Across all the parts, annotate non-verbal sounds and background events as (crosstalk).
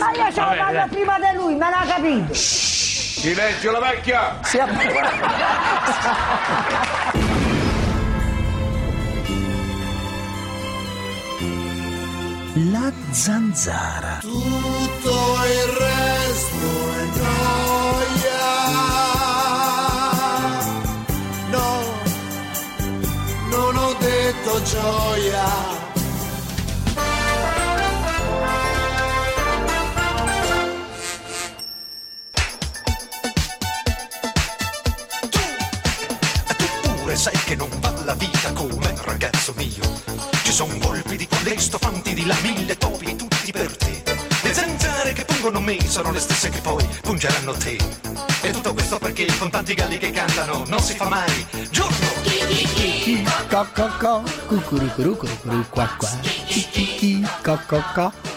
Ma io ce lo parlo prima di lui, me l'ha capito. Silenzio la vecchia! Si è- La zanzara. Tutto il resto è gioia. No, non ho detto gioia. Mio. Ci son volpi di quelle stofanti di là, mille topi tutti per te. Le zanzare che pungono me sono le stesse che poi pungeranno te. E tutto questo perché con tanti galli che cantano non si fa mai giorno. Co co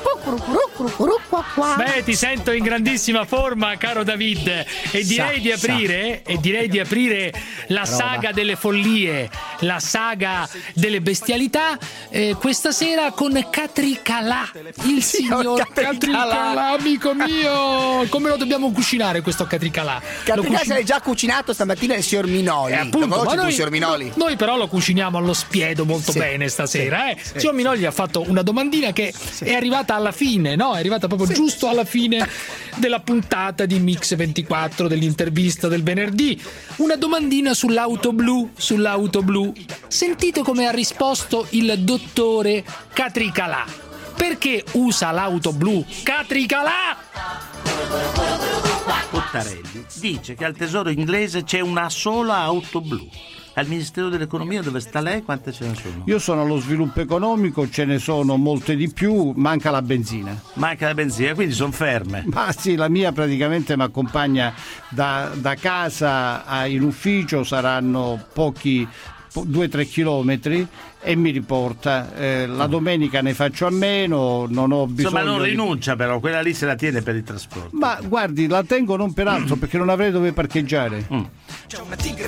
Beh, ti sento in grandissima forma, caro David. E direi di aprire, e direi di aprire la saga delle follie, la saga delle bestialità, eh, questa sera con Catricalà, il signor Catricalà. Catricalà, amico mio. Come lo dobbiamo cucinare questo Catricalà? Lo Catricà cuci- se l'hai già cucinato stamattina il signor Minoli. Eh, appunto, ma il signor Minoli? Noi però lo cuciniamo allo spiedo molto Sì, bene stasera. eh. sì. Signor Minoli ha fatto una domandina che è arrivata alla fine, no? È arrivata proprio giusto alla fine della puntata di Mix 24, dell'intervista del venerdì. Una domandina sull'auto blu, sull'auto blu. Sentite come ha risposto il dottore Catricalà. Perché usa l'auto blu? Catricalà! Cottarelli dice che al tesoro inglese c'è una sola auto blu. Al Ministero dell'Economia dove sta lei quante ce ne sono? Io sono allo sviluppo economico, ce ne sono molte di più, manca la benzina. Manca la benzina, quindi sono ferme. Ma sì, la mia praticamente mi accompagna da, da casa a- in ufficio, saranno pochi, 2-3 chilometri e mi riporta. Eh, la domenica ne faccio a meno, non ho bisogno Insomma non di- rinuncia però, quella lì se la tiene per il trasporto. Ma guardi, la tengo non per altro perché non avrei dove parcheggiare.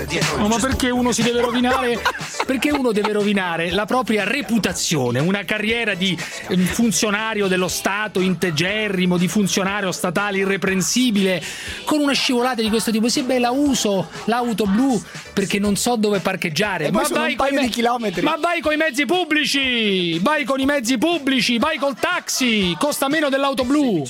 Dietro No, ma perché uno si deve rovinare? Perché uno deve rovinare la propria reputazione, una carriera di eh, funzionario dello Stato integerrimo, di funzionario statale irreprensibile, con una scivolata di questo tipo. Sì, beh, la uso l'auto blu perché non so dove parcheggiare. Ma sono vai un paio coi di chilometri. Ma vai con i mezzi pubblici! Vai con i mezzi pubblici, vai col taxi! Costa meno dell'auto blu!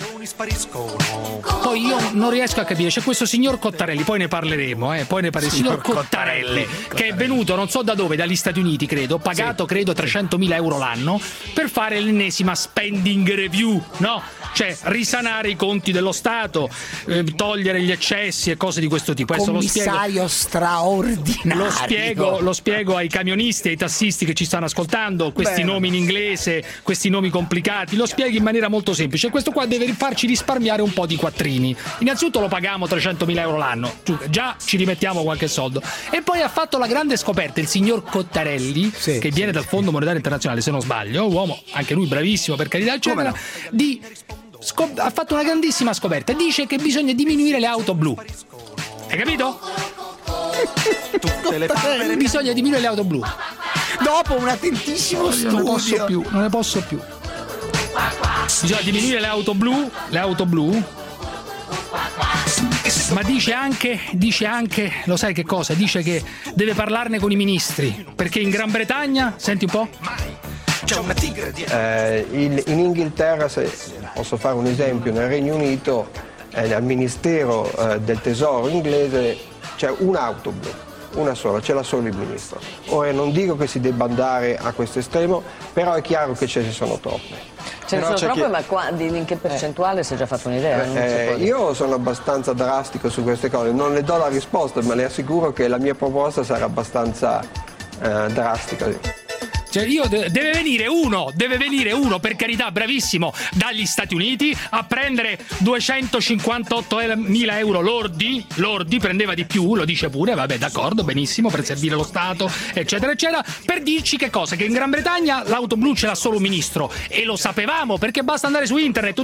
Poi io non riesco a capire, c'è questo signor Cottarelli, poi ne parleremo, eh, poi ne parleremo. Signor Cottarelli, che è venuto non so da dove, dagli Stati Uniti credo, pagato credo 300.000 euro l'anno per fare l'ennesima spending review, no? Cioè risanare i conti dello Stato, eh, togliere gli eccessi e cose di questo tipo. Adesso lo spiego. Commissario straordinario. Lo spiego, lo spiego ai camionisti, ai tassisti che ci stanno ascoltando, questi Bene. nomi in inglese, questi nomi complicati, lo spieghi in maniera molto semplice. Questo qua deve farci risparmiare un po' di quattrini. Innanzitutto lo paghiamo 300.000 euro l'anno, già ci rimettiamo qualche soldo. E poi ha fatto la grande scoperta il signor Cottarelli, Sì, che viene dal Fondo Monetario Internazionale, se non sbaglio, uomo anche lui bravissimo per carità, eccetera, no? di... scop- ha fatto una grandissima scoperta. Dice che bisogna diminuire le auto blu. Hai capito? (laughs) Tutte le papere Bisogna diminuire le auto blu. Dopo un attentissimo Io non ne posso studio. più, non ne posso più. Bisogna diminuire le auto blu, le auto blu. Ma dice anche, dice anche, lo sai che cosa? Dice che deve parlarne con i ministri, perché in Gran Bretagna, senti un po', c'è una tigre dietro. Eh, il- in Inghilterra, se posso fare un esempio, nel Regno Unito, eh, al Ministero eh, del Tesoro inglese c'è un'auto blu, una sola, ce l'ha solo il ministro. Ora non dico che si debba andare a questo estremo, però è chiaro che ce ne sono troppe. Ce ne sono troppe, chi- ma qua di, in che percentuale si è già fatto un'idea? Eh, dire. io sono abbastanza drastico su queste cose, non le do la risposta, ma le assicuro che la mia proposta sarà abbastanza eh, drastica. Cioè, io de- deve venire uno, deve venire uno, per carità, bravissimo, dagli Stati Uniti a prendere 258 mila euro lordi, lordi, prendeva di più, lo dice pure, vabbè, d'accordo, benissimo, per servire lo Stato, eccetera, eccetera, per dirci che cosa? Che in Gran Bretagna l'auto blu ce l'ha solo un ministro, e lo sapevamo, perché basta andare su internet,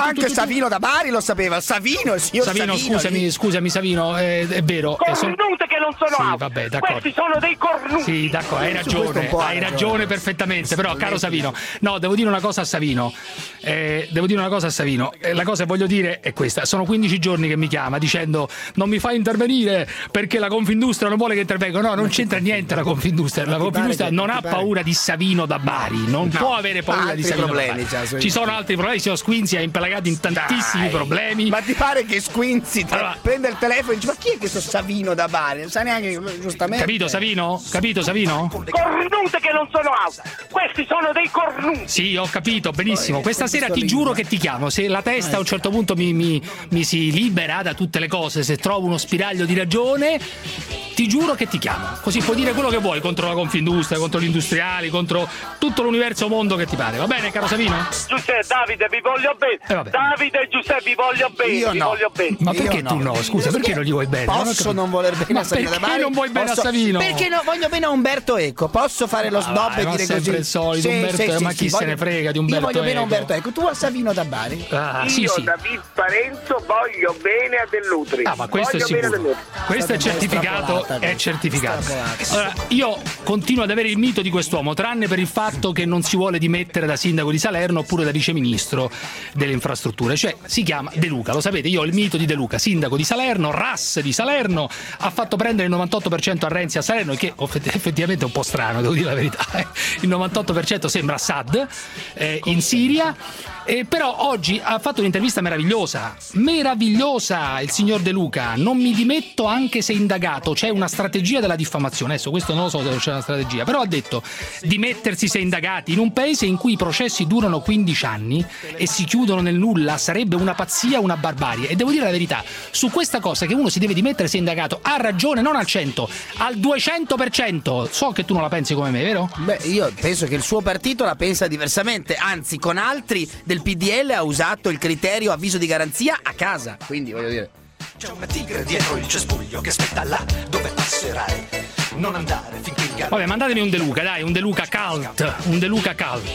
Anche Savino da Bari lo sapeva, Savino, il Savino. Scusami, scusami, Savino, è, vero. Cornute che non sono sì, Questi sono dei cornuti. Sì, d'accordo, hai ragione, hai ragione ragione perfettamente, però caro Savino, no, devo dire una cosa a Savino. Eh, devo dire una cosa a Savino. Eh, la cosa che voglio dire è questa: sono 15 giorni che mi chiama dicendo non mi fai intervenire perché la Confindustria non vuole che intervenga. No, non c'entra niente la Confindustria. La Confindustria non ha paura di Savino da Bari, non può avere paura altri di Savino problemi, io. Ci sono altri problemi, signor Squinzi ha impelagato in tantissimi Dai, problemi. Ma ti pare che Squinzi te- Allora- prende il telefono e dice: Ma chi è questo Savino da Bari? Non sa neanche giustamente. Capito Savino? Capito Savino? Cornute che non sono auto! Questi sono dei cornuti! Sì, ho capito benissimo. Questa sera ti giuro che ti chiamo. Se la testa a un certo punto mi, mi- mi si libera da tutte le cose, se trovo uno spiraglio di ragione, ti giuro che ti chiamo. Così puoi dire quello che vuoi contro la Confindustria, contro gli industriali, contro tutto l'universo mondo che ti pare. Va bene, caro Savino? Giuseppe, Davide, vi voglio bene! Eh. Davide e Giuseppe, vi voglio bene! Io vi no. voglio bene! Ma Io perché no. tu no? Scusa, perché non gli vuoi bene? Non Posso capito. non voler bene Ma a Savino da perché non vuoi bene a Posso- Savino? Perché no, voglio bene a Umberto Eco. Posso fare lo Ah, snob vai, e dire sempre così? il solito, Umberto Eco, ma chi se ne frega di Umberto Io voglio bene a Eco? Umberto Eco. Tu a Savino da Bari? Ah, sì, Io, sì. David Parenzo, voglio bene a Dell'Utri! Ah, ma questo è voglio bene a sicuro. Dell'Utri! Questo è certificato, è certificato. Allora, io continuo ad avere il mito di quest'uomo, tranne per il fatto che non si vuole dimettere da sindaco di Salerno oppure da viceministro delle infrastrutture, cioè si chiama De Luca, lo sapete, io ho il mito di De Luca, sindaco di Salerno, RAS di Salerno, ha fatto prendere il 98% a Renzi a Salerno, che effett- effettivamente è un po' strano, devo dire la verità, (laughs) eh. il 98% sembra Assad eh, in Siria, eh, però oggi ha fatto un'intervista meravigliosa, meravigliosa il signor De Luca, non mi dimetto anche se indagato, c'è una strategia della diffamazione, adesso questo non lo so se c'è una strategia, però ha detto dimettersi se indagati in un paese in cui i processi durano 15 anni e si chiudono nel nulla. Sarebbe una pazzia, una barbarie. E devo dire la verità, su questa cosa che uno si deve dimettere se indagato ha ragione non al 100, al 200%, so che tu non la pensi come me, vero? Beh, io penso che il suo partito la pensa diversamente, anzi con altri del PDL ha usato il criterio avviso di garanzia a casa, quindi voglio dire... C'è una tigre dietro il cespuglio che aspetta là dove passerai. Non andare finché il gatto. Vabbè, mandatemi un De Luca, dai, un De Luca cult, un De Luca cult.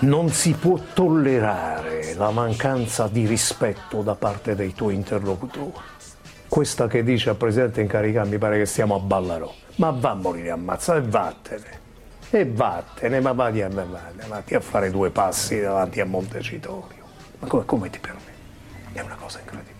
Non si può tollerare la mancanza di rispetto da parte dei tuoi interlocutori. Questa che dice al presidente in carica mi pare che stiamo a Ballarò. Ma va a morire ammazza e vattene. E vattene, ma vatti a, vatti a fare due passi davanti a Montecitorio. Ma come, come ti permetti? È una cosa incredibile.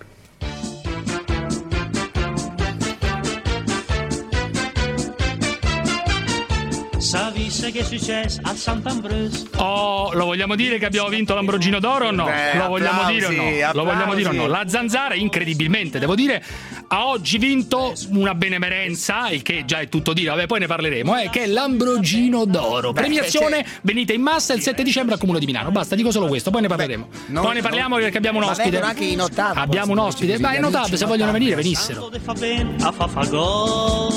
Savisse che è successo a Sant'Ambrosio? Oh, lo vogliamo dire che abbiamo vinto l'Ambrogino d'Oro o no? Beh, lo vogliamo applausi, dire o no? Lo vogliamo dire o no? applausi. La Zanzara, incredibilmente, devo dire, ha oggi vinto una benemerenza, il che già è tutto dire, vabbè, poi ne parleremo, eh, che è l'Ambrogino d'Oro. Premiazione, venite in massa il 7 dicembre al Comune di Milano. Basta, dico solo questo, poi ne parleremo. non- poi ne parliamo non- perché abbiamo un ospite. anche i notav, Abbiamo un ospite. Ma notab, amici se vogliono venire, venissero. Te fa bene a Fafagò.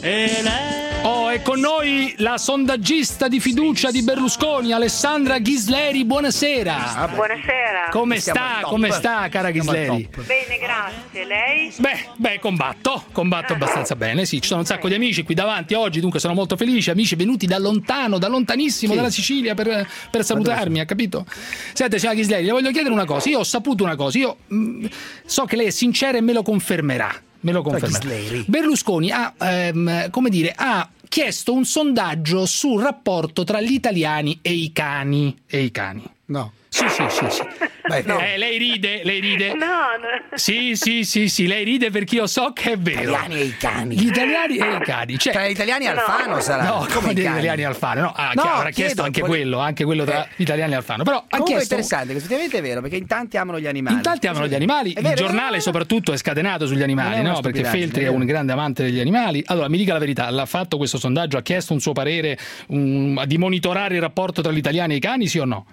E lei... Oh, è con noi la sondaggista di fiducia di Berlusconi, Alessandra Ghisleri. Buonasera. Buonasera. Come Siamo sta? Come sta, cara Ghisleri? Bene, grazie. Lei? Beh, beh, combatto, combatto abbastanza bene, sì, ci sono un sacco di amici qui davanti oggi, dunque sono molto felice, amici venuti da lontano, da lontanissimo, dalla Sicilia per, per salutarmi, ha capito? Sente, signora Ghisleri, le voglio chiedere una cosa, io ho saputo una cosa, io mm, so che lei è sincera e me lo confermerà, me lo confermerà. Berlusconi ha, ehm, come dire, ha chiesto un sondaggio sul rapporto tra gli italiani e i cani. E i cani. No. Sì, sì, sì, sì. Beh, no. Eh, lei ride, lei ride. No, no. Sì, sì, sì, sì, lei ride perché io so che è vero. Italiani e i cani. Gli italiani e i cani. Cioè, Tra gli italiani e Alfano sarà. No, come i dire cani? italiani e Alfano? No, ah, No, chi- avrà chiesto anche voglio- quello, anche quello tra Eh. gli italiani e Alfano. Però ha Comunque è chiesto. interessante, che effettivamente è vero, perché in tanti amano gli animali. In tanti amano gli animali, È il vero, giornale eh? soprattutto è scatenato sugli animali, una no? Perché Feltri è un vero. grande amante degli animali. Allora, mi dica la verità, l'ha fatto questo sondaggio, ha chiesto un suo parere un- di monitorare il rapporto tra gli italiani e i cani, sì o no?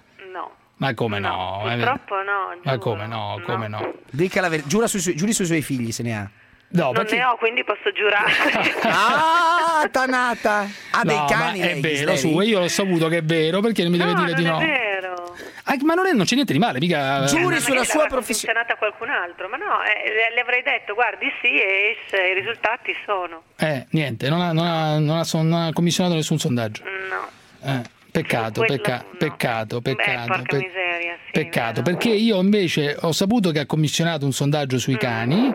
No. Ma come no? Eh, Purtroppo no. Ma giuro. come no? Come no? Dica la verità, giura sui, suoi- giuri sui suoi figli se ne ha. No, Non perché... ne ho, quindi posso giurare. (laughs) Ah, tanata! Ha dei No, cani ma è vero, su, io l'ho saputo che è vero, perché mi deve no, dire non di no? è vero. Ah, ma non, è, non c'è niente di male, mica. Giuri Ma sulla sua professione. funzionata qualcun altro, ma no, eh, le, le avrei detto, guardi sì, e es- i risultati sono. Eh, niente, non ha, non ha- non ha son- non ha commissionato nessun sondaggio. No. Eh, peccato, pecca- no. peccato, Beh, peccato. porca pe- miseria. Sì, Peccato, perché io invece ho saputo che ha commissionato un sondaggio sui cani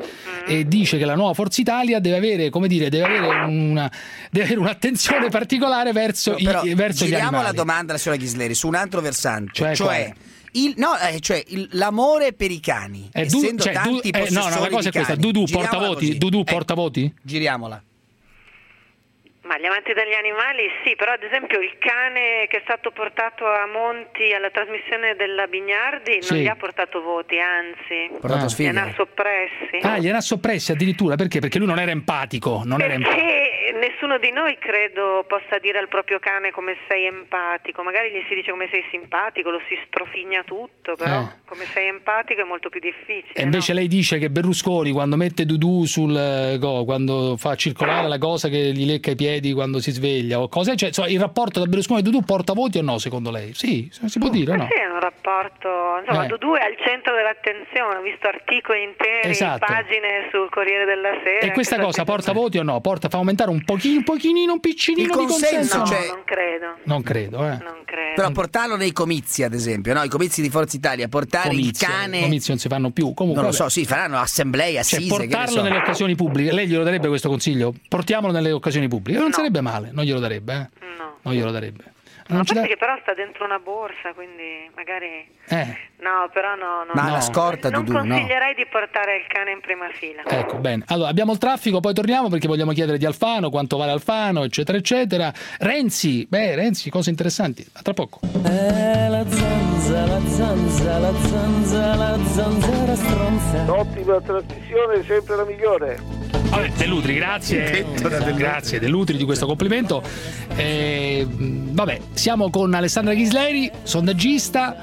e dice che la nuova Forza Italia deve avere, come dire, deve avere, una, deve avere un'attenzione (laughs) particolare verso, i- Però verso gli giriamo la animali. domanda alla signora Ghisleri su un altro versante, Cioè cioè, il, no, eh, cioè il- l'amore per i cani. Eh, du- essendo cioè, du- tanti eh, no, no, la cosa è questa. Dudu portavoti. Dudu Eh, portavoti? Giriamola. Ma gli amanti degli animali sì, però ad esempio il cane che è stato portato a Monti alla trasmissione della Bignardi Sì. non gli ha portato voti, anzi, Portato gliene sfiga. ha soppressi. Ah, gliene ha soppressi addirittura, perché? Perché lui non era empatico, non era empatico. Perché nessuno di noi credo possa dire al proprio cane come sei empatico, magari gli si dice come sei simpatico, lo si strofigna tutto, però Eh. come sei empatico è molto più difficile. E invece lei dice che Berlusconi quando mette Dudu sul eh, go, quando fa circolare la cosa che gli lecca i piedi quando si sveglia o cose, cioè, insomma, il rapporto tra Berlusconi e Dudu porta voti o no secondo lei? Sì, si può dire no? sì, è un rapporto, insomma, Eh. Dudu è al centro dell'attenzione, ho visto articoli interi, Esatto. pagine sul Corriere della Sera. E questa cosa porta voti o no? Porta, fa aumentare un pochino, un pochino, un piccinino Il di consenso? consenso, o no? cioè- Non credo. Non credo, eh. Però portarlo nei comizi, ad esempio, no? i comizi di Forza Italia, portare Comizi, il cane. comizi non si fanno più. Comunque, non lo so, sì, faranno assemblee, Cioè, assise. che ne portarlo so. nelle occasioni pubbliche, lei glielo darebbe questo consiglio? Portiamolo nelle occasioni pubbliche, non sarebbe male, non glielo darebbe, eh? Non glielo darebbe. Non A ci parte dà- che però sta dentro una borsa, quindi magari... Eh, No, però no, no. Ma no. la scorta, Non Dudu, no. consiglierei di portare il cane in prima fila. ecco, bene. Allora, abbiamo il traffico, poi torniamo perché vogliamo chiedere di Alfano, quanto vale Alfano, eccetera, eccetera. Renzi, beh, Renzi, cose interessanti. A tra poco. Eh, la zanza, la zanza, la zanza, la zanzara stronza. Ottima trasmissione, sempre la migliore. Vabbè, Dell'Utri, grazie. Grazie Dell'Utri di questo complimento. Eh, vabbè, siamo con Alessandra Ghisleri, sondaggista.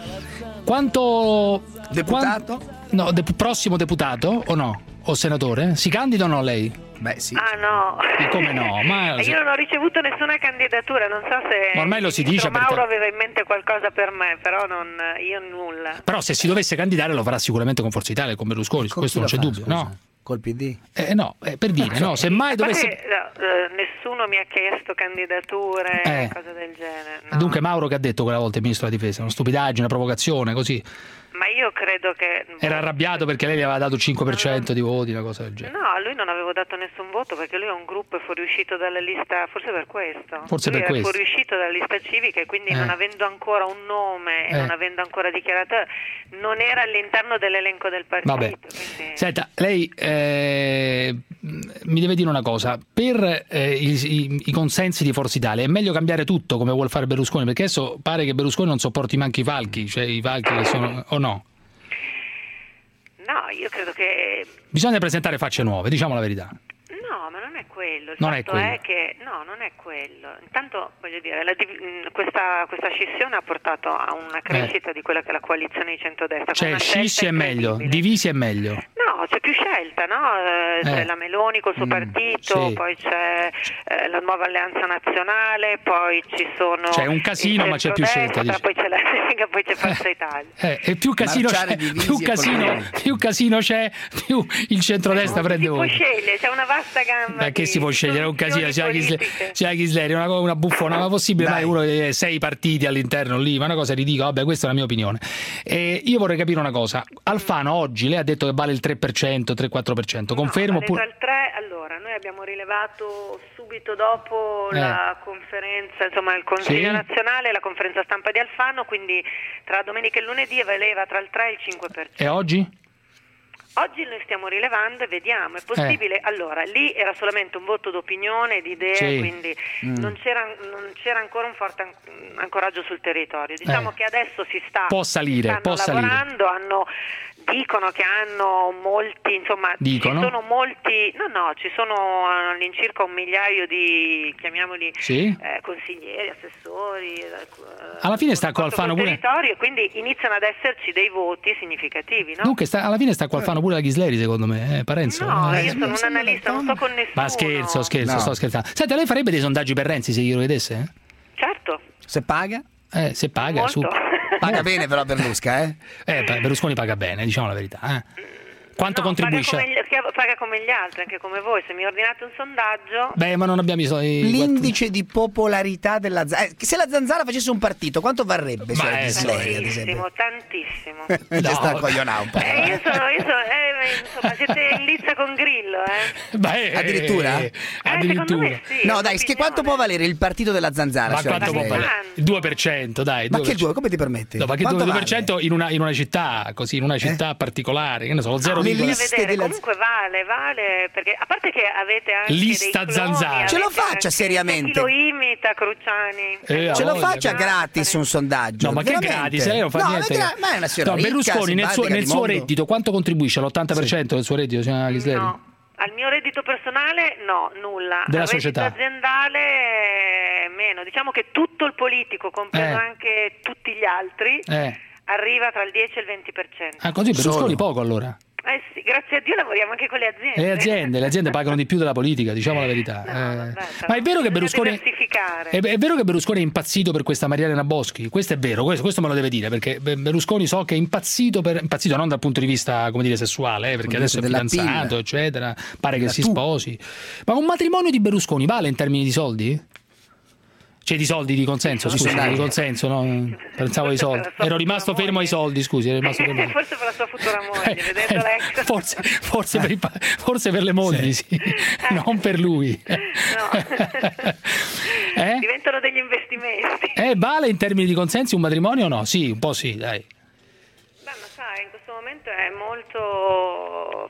Quanto. Deputato? no, de- prossimo deputato o no? O senatore? Si candida o no lei? Beh, sì. Ah no. E come no? Ma- (laughs) Io non ho ricevuto nessuna candidatura, non so se Ma ormai lo si dice perché- Mauro aveva in mente qualcosa per me, però non, io nulla. Però se si dovesse candidare lo farà sicuramente con Forza Italia, con Berlusconi, su questo non c'è dubbio, scusa? no? Col PD? Eh, no, eh, per dire, no, se mai dovesse... che, no, eh, nessuno mi ha chiesto candidature, Eh. cose del genere. no. Dunque Mauro che ha detto quella volta il ministro della difesa? Una stupidaggine, una provocazione, così. Ma io credo che... Era arrabbiato perché lei gli aveva dato il 5% di voti, una cosa del genere. No, a lui non avevo dato nessun voto perché lui è un gruppo fuoriuscito dalla lista, forse per questo. Forse lui per questo. fuoriuscito dalla lista civica e quindi Eh. non avendo ancora un nome e Eh. non avendo ancora dichiarato, non era all'interno dell'elenco del partito. Vabbè. Senta, lei eh, mi deve dire una cosa, per eh, i, i- i consensi di Forza Italia è meglio cambiare tutto come vuole fare Berlusconi, perché adesso pare che Berlusconi non sopporti manco i falchi, cioè i falchi che sono... o no? No, io credo che... Bisogna presentare facce nuove, diciamo la verità. No, ma quello. Il Non è fatto quello. è che no, non è quello. Intanto voglio dire, la mh, questa, questa scissione ha portato a una crescita di quella che è la coalizione di centrodestra. Cioè scissi è meglio, divisi è meglio. No, c'è più scelta, no? Eh, C'è Eh. la Meloni col suo Mm, partito, sì. poi c'è eh, la nuova alleanza nazionale, poi ci sono. C'è un casino, ma c'è più scelta, centrodestra, Poi c'è la Lega, poi c'è (laughs) Forza Italia. Eh, e più casino, c'è, più, casino, più casino c'è, più il centrodestra prende voti. scegliere, c'è una vasta gamma. Ma che di si può scegliere? Un casino, c'è la Ghisleri, una, una buffona, ma possibile mai uno che sei partiti all'interno lì, ma una cosa ridicola, vabbè questa è la mia opinione. E io vorrei capire una cosa, Alfano oggi lei ha detto che vale il 3%, 3-4%, confermo Vale il 3, allora, noi abbiamo rilevato subito dopo Eh. la conferenza, insomma il Consiglio Sì. nazionale, la conferenza stampa di Alfano, quindi tra domenica e lunedì valeva tra il 3 e il 5%. E oggi? Oggi noi stiamo rilevando e vediamo, è Eh. possibile, allora lì era solamente un voto d'opinione, di idee, Sì. quindi Mm. non, c'era, non c'era ancora un forte an- ancoraggio sul territorio. Diciamo Eh. che adesso si sta Può salire, stanno può salire. lavorando, hanno- dicono che hanno molti, insomma, Dicono? ci sono molti, no no, ci sono all'incirca un migliaio di, chiamiamoli, Sì. eh, consiglieri, assessori. eh, Alla fine sta Alfano pure... territorio e quindi iniziano ad esserci dei voti significativi, no? Dunque sta- alla fine sta Alfano pure la Ghisleri secondo me, eh, Parenzo. No, Eh, io sono un analista, non sto con nessuno. Ma scherzo, scherzo, No. sto scherzando. Senta, lei farebbe dei sondaggi per Renzi se glielo vedesse? Certo. Se paga? Eh, se paga, Molto. su. Paga bene però Berlusca, eh? Eh, Berlusconi paga bene, diciamo la verità. eh. Quanto No, contribuisce? paga come, paga come gli altri, anche come voi. Se mi ordinate un sondaggio, Beh, ma non abbiamo i soldi. L'indice di popolarità della zanzara. se la zanzara facesse un partito, quanto varrebbe? Ma Cioè, è- Ghislei, ad esempio? tantissimo, tantissimo. (laughs) Ci sta un po'. Eh, io sono, io sono, eh, insomma, siete in lizza con Grillo, eh? Beh, Addirittura? Eh, secondo me sì. No, dai, che quanto può valere il partito della zanzara? Ma quanto può valere? Il 2%, dai. Ma 2%. che due? Come ti permetti? No, ma che Quanto 2% in, una, in una città, così, in una città particolare, che ne so, lo 0, Bisogna vedere, comunque vale, vale, perché a parte che avete anche Lista zanzara. Ce lo faccia seriamente. Chi lo imita, Cruciani? Eh, Ce lo faccia gratis un sondaggio. No, ma che veramente. gratis? Lei non fa no, niente. Ma, gra- ma è una signora No, ricca, Berlusconi nel suo, nel suo reddito quanto contribuisce? All'80% del suo reddito, signora Ghisleri? No, al mio reddito personale no, nulla. Della al reddito società. aziendale eh, meno. Diciamo che tutto il politico, compreso Eh. anche tutti gli altri, Eh. arriva tra il 10 e il 20%. Ah, così Berlusconi poco allora. Eh sì, grazie a Dio lavoriamo anche con le aziende. Le aziende, le aziende pagano di più della politica, diciamo la verità. Eh, ma è vero che Berlusconi è, è vero che Berlusconi è impazzito per questa Mariana Boschi? Questo è vero, questo, questo me lo deve dire, perché Be- Berlusconi so che è impazzito per impazzito non dal punto di vista, come dire, sessuale, eh, perché adesso è fidanzato, PIL. eccetera, pare che si tu. sposi. Ma un matrimonio di Berlusconi vale in termini di soldi? Cioè di soldi, di consenso, scusi, sondaggi. di consenso, no? Pensavo ai soldi. Ero rimasto fermo ai soldi, scusi, ero rimasto fermo. ai- Forse per la sua futura moglie, vedendo l'ex. Forse, forse per, forse per le mogli, sì. non per lui. (laughs) (laughs) Eh? Diventano degli investimenti. Eh, vale in termini di consensi un matrimonio o no? Sì, un po' sì, dai. Beh, ma sai, in questo momento è molto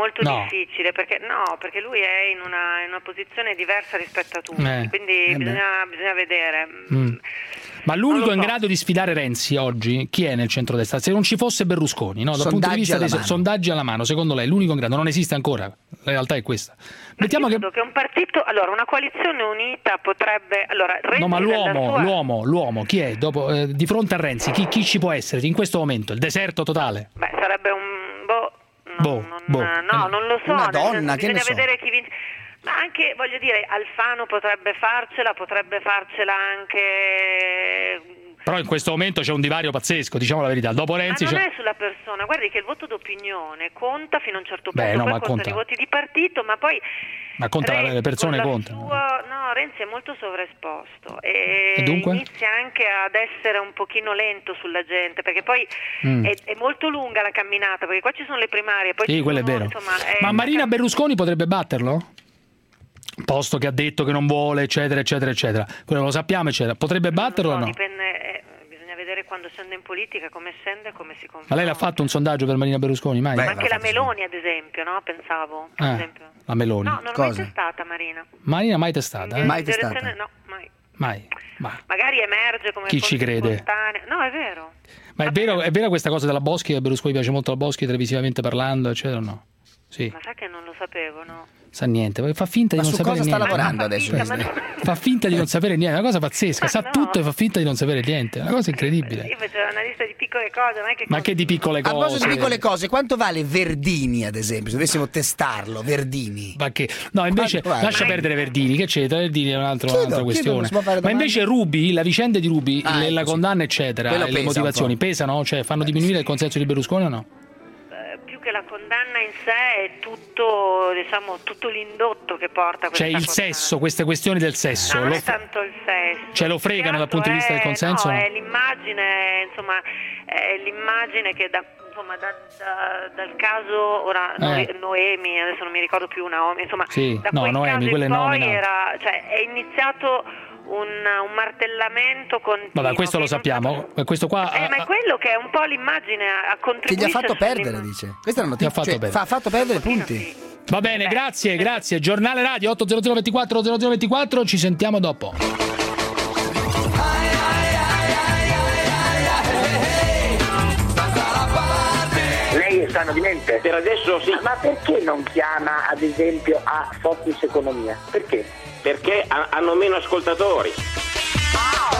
molto No. difficile perché no, perché lui è in una, in una posizione diversa rispetto a tutti, Eh. quindi Eh bisogna, bisogna vedere. Mm. Ma l'unico in grado di sfidare Renzi oggi, chi è nel centrodestra? Se non ci fosse Berlusconi, no? dal punto di Sondaggi vista dei mano. sondaggi alla mano, secondo lei l'unico in grado non esiste ancora. La realtà è questa. Mettiamo che che un partito, allora una coalizione unita potrebbe, allora Renzi No, ma l'uomo, sua- l'uomo, l'uomo, chi è? Dopo, eh, di fronte a Renzi, chi, chi ci può essere in questo momento? Il deserto totale? Beh, sarebbe un boh, Boh, boh. no, non lo so, Una donna, che ne bisogna so. vedere chi vince. Ma anche, voglio dire, Alfano potrebbe farcela, potrebbe farcela anche Però in questo momento c'è un divario pazzesco, diciamo la verità. Dopo Renzi Ma non è sulla persona, guardi che il voto d'opinione conta fino a un certo Beh, punto, no, poi ma contano conta. i voti di partito, ma poi Ma conta Renzi le persone contano. sua- no, Renzi è molto sovraesposto e, E dunque? inizia anche ad essere un pochino lento sulla gente, perché poi Mm. è, è molto lunga la camminata, perché qua ci sono le primarie, poi Sì, quello è vero. insomma, è Ma una Marina Berlusconi potrebbe batterlo? Posto che ha detto che non vuole, eccetera, eccetera, eccetera. Quello lo sappiamo, eccetera. Potrebbe batterlo o no? Dipende, vedere quando scende in politica come scende e come si Ma confronta. lei l'ha fatto un sondaggio per Marina Berlusconi? Mai? Ma anche la Meloni, ad esempio, no? Pensavo. Ah, esempio. la Meloni. No, non l'ho mai testata, Marina. Marina mai testata? eh? In direzione- No, mai. Mai. Ma, Magari emerge come Chi ci crede? spontanea. No, è vero. ma è, vero, è vera questa cosa della Boschi? Che a Berlusconi piace molto la Boschi televisivamente parlando, eccetera? o No. Sì, Ma sa che non lo sapevo, no? Sa niente. Fa finta Ma di non su sapere cosa sta niente. lavorando adesso? Finta, ma (laughs) no. Fa finta di non sapere niente, è una cosa pazzesca. Sa tutto e fa finta di non sapere niente. È una cosa incredibile. Io facevo una lista di piccole cose, non è che Ma che di piccole A proposito cose. di piccole cose, quanto vale Verdini, ad esempio? Se dovessimo testarlo, Verdini. Ma che... No, invece Quanto vale? lascia perdere Verdini, che c'è? Verdini è un altro- Chiedo, un'altra chiedo, questione. fare Ma invece Rubi, la vicenda di Rubi, Ah, ecco, la sì. condanna, eccetera, Quello le motivazioni pesano? Cioè fanno diminuire il consenso di Berlusconi o no? Che la condanna in sé è tutto, diciamo, tutto l'indotto che porta a questa Cioè il condanna. sesso, queste questioni del sesso. No, non lo è tanto il sesso. Ce lo fregano dal punto di vista del consenso? No, è l'immagine, insomma, è l'immagine che da, insomma, da- da- dal caso ora Eh. Noemi, adesso non mi ricordo più Naomi, insomma, Sì, da no, quel Noemi, è poi no. era, cioè, è iniziato un, un martellamento continuo. Vabbè, questo lo sappiamo. Questo qua Eh, ma è quello che è un po' l'immagine a, a Che contribuire gli ha fatto perdere, dice. Questa è una Ti ha notizia. fatto cioè, perdere. fa- ha fatto perdere punti. Va bene, grazie, grazie. Giornale Radio 80024 0024, ci sentiamo dopo. Sano di mente? Per adesso sì. Ma perché non chiama ad esempio a Focus Economia? Perché? Perché ha- hanno meno ascoltatori.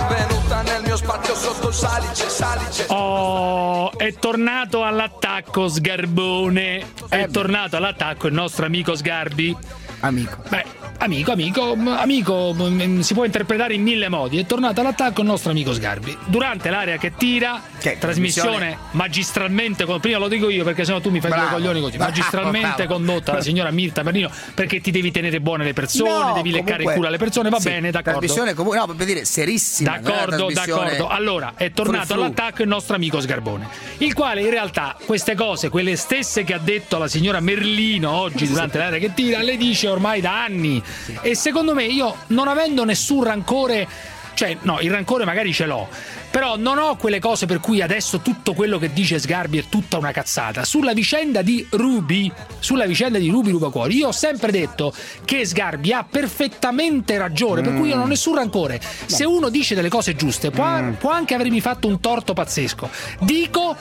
Venuta nel mio spazio sotto il salice, salice. Oh, è tornato all'attacco Sgarbone. È tornato all'attacco il nostro amico Sgarbi. Amico. Beh, amico, amico, amico, si può interpretare in mille modi. È tornato all'attacco il nostro amico Sgarbi. Durante l'area che tira, Che trasmissione trasmissione? magistralmente, prima lo dico io perché sennò tu mi fai Bravo, due coglioni così. bravo, Magistralmente (laughs) bravo. condotta la signora Mirta Merlino perché ti devi tenere buone le persone, No, devi leccare il comunque- culo alle persone, va sì, bene, d'accordo. Trasmissione comunque, no, per dire serissima. D'accordo, d'accordo. Allora, è tornato all'attacco il nostro amico Sgarbone, il quale in realtà queste cose, quelle stesse che ha detto la signora Merlino oggi durante l'area che tira, le dice ormai da anni. E secondo me io, non avendo nessun rancore, cioè no, il rancore magari ce l'ho, però non ho quelle cose per cui adesso tutto quello che dice Sgarbi è tutta una cazzata. Sulla vicenda di Ruby, sulla vicenda di Ruby Rubacuori, io ho sempre detto che Sgarbi ha perfettamente ragione, per cui io non ho nessun rancore. Se uno dice delle cose giuste, può, può anche avermi fatto un torto pazzesco. Dico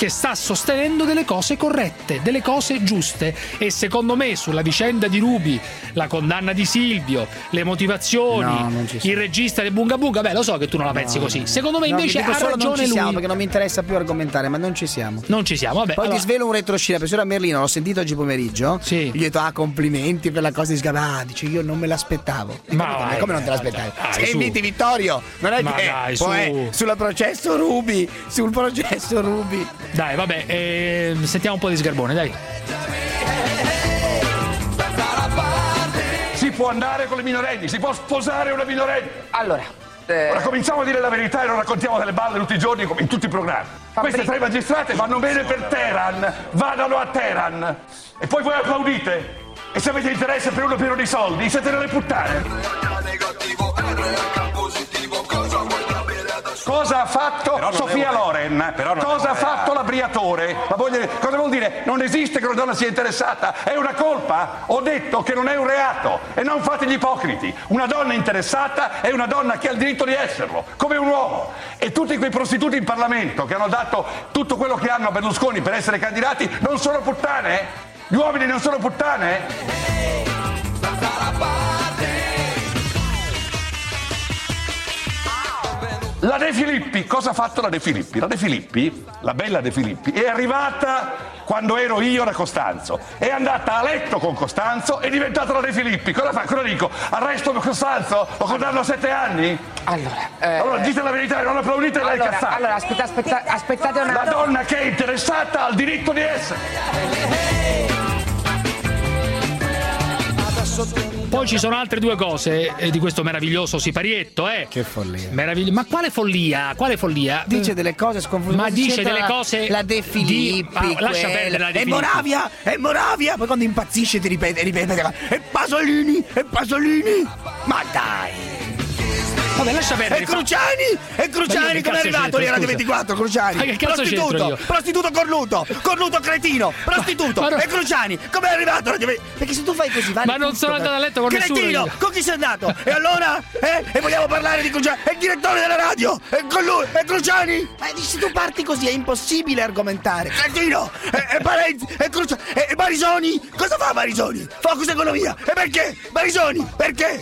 che sta sostenendo delle cose corrette, delle cose giuste e secondo me sulla vicenda di Ruby, la condanna di Silvio, le motivazioni, No, non il regista del Bunga Bunga, beh lo so che tu non la pensi così. Secondo me No, invece dico ha non ragione ci siamo lui. perché non mi interessa più argomentare, ma non ci siamo. Non ci siamo, vabbè. Poi allora- ti svelo un retroscena, signora Merlino, l'ho sentito oggi pomeriggio. Gli ho detto, ah, complimenti per la cosa di Sgarbi. Ah, dice, io non me l'aspettavo. E Ma come, vai, come non te l'aspettavi? su. inviti Vittorio, non è Ma che dai, poi su. sul processo Ruby, sul processo Ruby. Dai, vabbè, ehm, sentiamo un po' di Sgarbone, dai. Si può andare con le minorenni, si può sposare una minorenne. Allora, Ora cominciamo a dire la verità e non raccontiamo delle balle tutti i giorni come in tutti i programmi. Queste tre magistrate vanno bene per Teheran, vadano a Teheran. E poi voi applaudite. E se avete interesse per uno pieno di soldi, siete delle puttane. Cosa ha fatto Però Sofia Loren? è Cosa ha fatto la Briatore? Ma voglio- cosa vuol dire? Non esiste che una donna sia interessata? È una colpa? Ho detto che non è un reato e non fate gli ipocriti. Una donna interessata è una donna che ha il diritto di esserlo, come un uomo. E tutti quei prostituti in Parlamento che hanno dato tutto quello che hanno a Berlusconi per essere candidati non sono puttane? Gli uomini non sono puttane? La De Filippi, cosa ha fatto la De Filippi? La De Filippi, la bella De Filippi, è arrivata quando ero io da Costanzo. È andata a letto con Costanzo e è diventata la De Filippi. Cosa fa? Cosa dico? Arresto Costanzo? Lo condanno a sette anni? Allora, allora dite la verità, non applaudite lei allora, cazzate. allora, aspetta, aspetta, aspettate un La attimo. donna che è interessata ha il diritto di essere. Poi ci sono altre due cose eh, di questo meraviglioso siparietto, eh. Che follia. Meravigli- ma quale follia? Quale follia? Dice delle cose sconfuse. Ma dice delle la- cose La De Filippi. di- ah, lascia perdere la De Filippi. Moravia, è Moravia. Poi quando impazzisce ti ripete, ripete. E Pasolini, e Pasolini. Ma dai. Vabbè, lascia perdere. E Cruciani, e Ma Cruciani come è arrivato lì alla scusa? 24 Cruciani. Ma che cazzo prostituto, io? prostituto cornuto, cornuto cretino, prostituto. ma no- E Cruciani, come è arrivato alla 24? Perché se tu fai così vai Ma non sono andato a letto con nessuno Cretino, con chi sei andato? E allora? Eh? E vogliamo parlare di Cruciani? È il direttore della radio! E con lui! E Cruciani! Ma se tu parti così è impossibile argomentare! Cretino! E, e Parenzi! E Cruciani! E, e Marisoni! Cosa fa Marisoni? Focus Economia! E perché? Marisoni! Perché?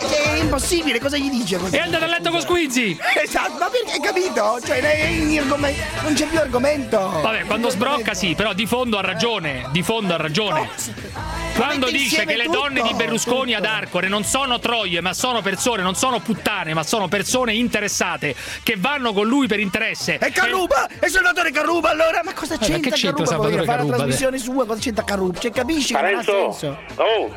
È impossibile, cosa gli dice così? È andato a letto con Squizzi. Esatto, ma perché hai capito? Cioè, lei- argom- non c'è più argomento! Vabbè, quando sbrocca sì, però di fondo ha ragione, di fondo ha ragione. Quando Mette dice che le donne di Berlusconi ad Arcore non sono troie, ma sono persone, non sono puttane, ma sono persone interessate che vanno con lui per interesse. E Carruba! E Salvatore Carruba allora? Ma cosa c'entra che c'entra Carruba? Salvatore Voglio fare Carruba, la trasmissione sua, cosa c'entra Carruba? Cioè, capisci che non ha Parenzo, senso? oh,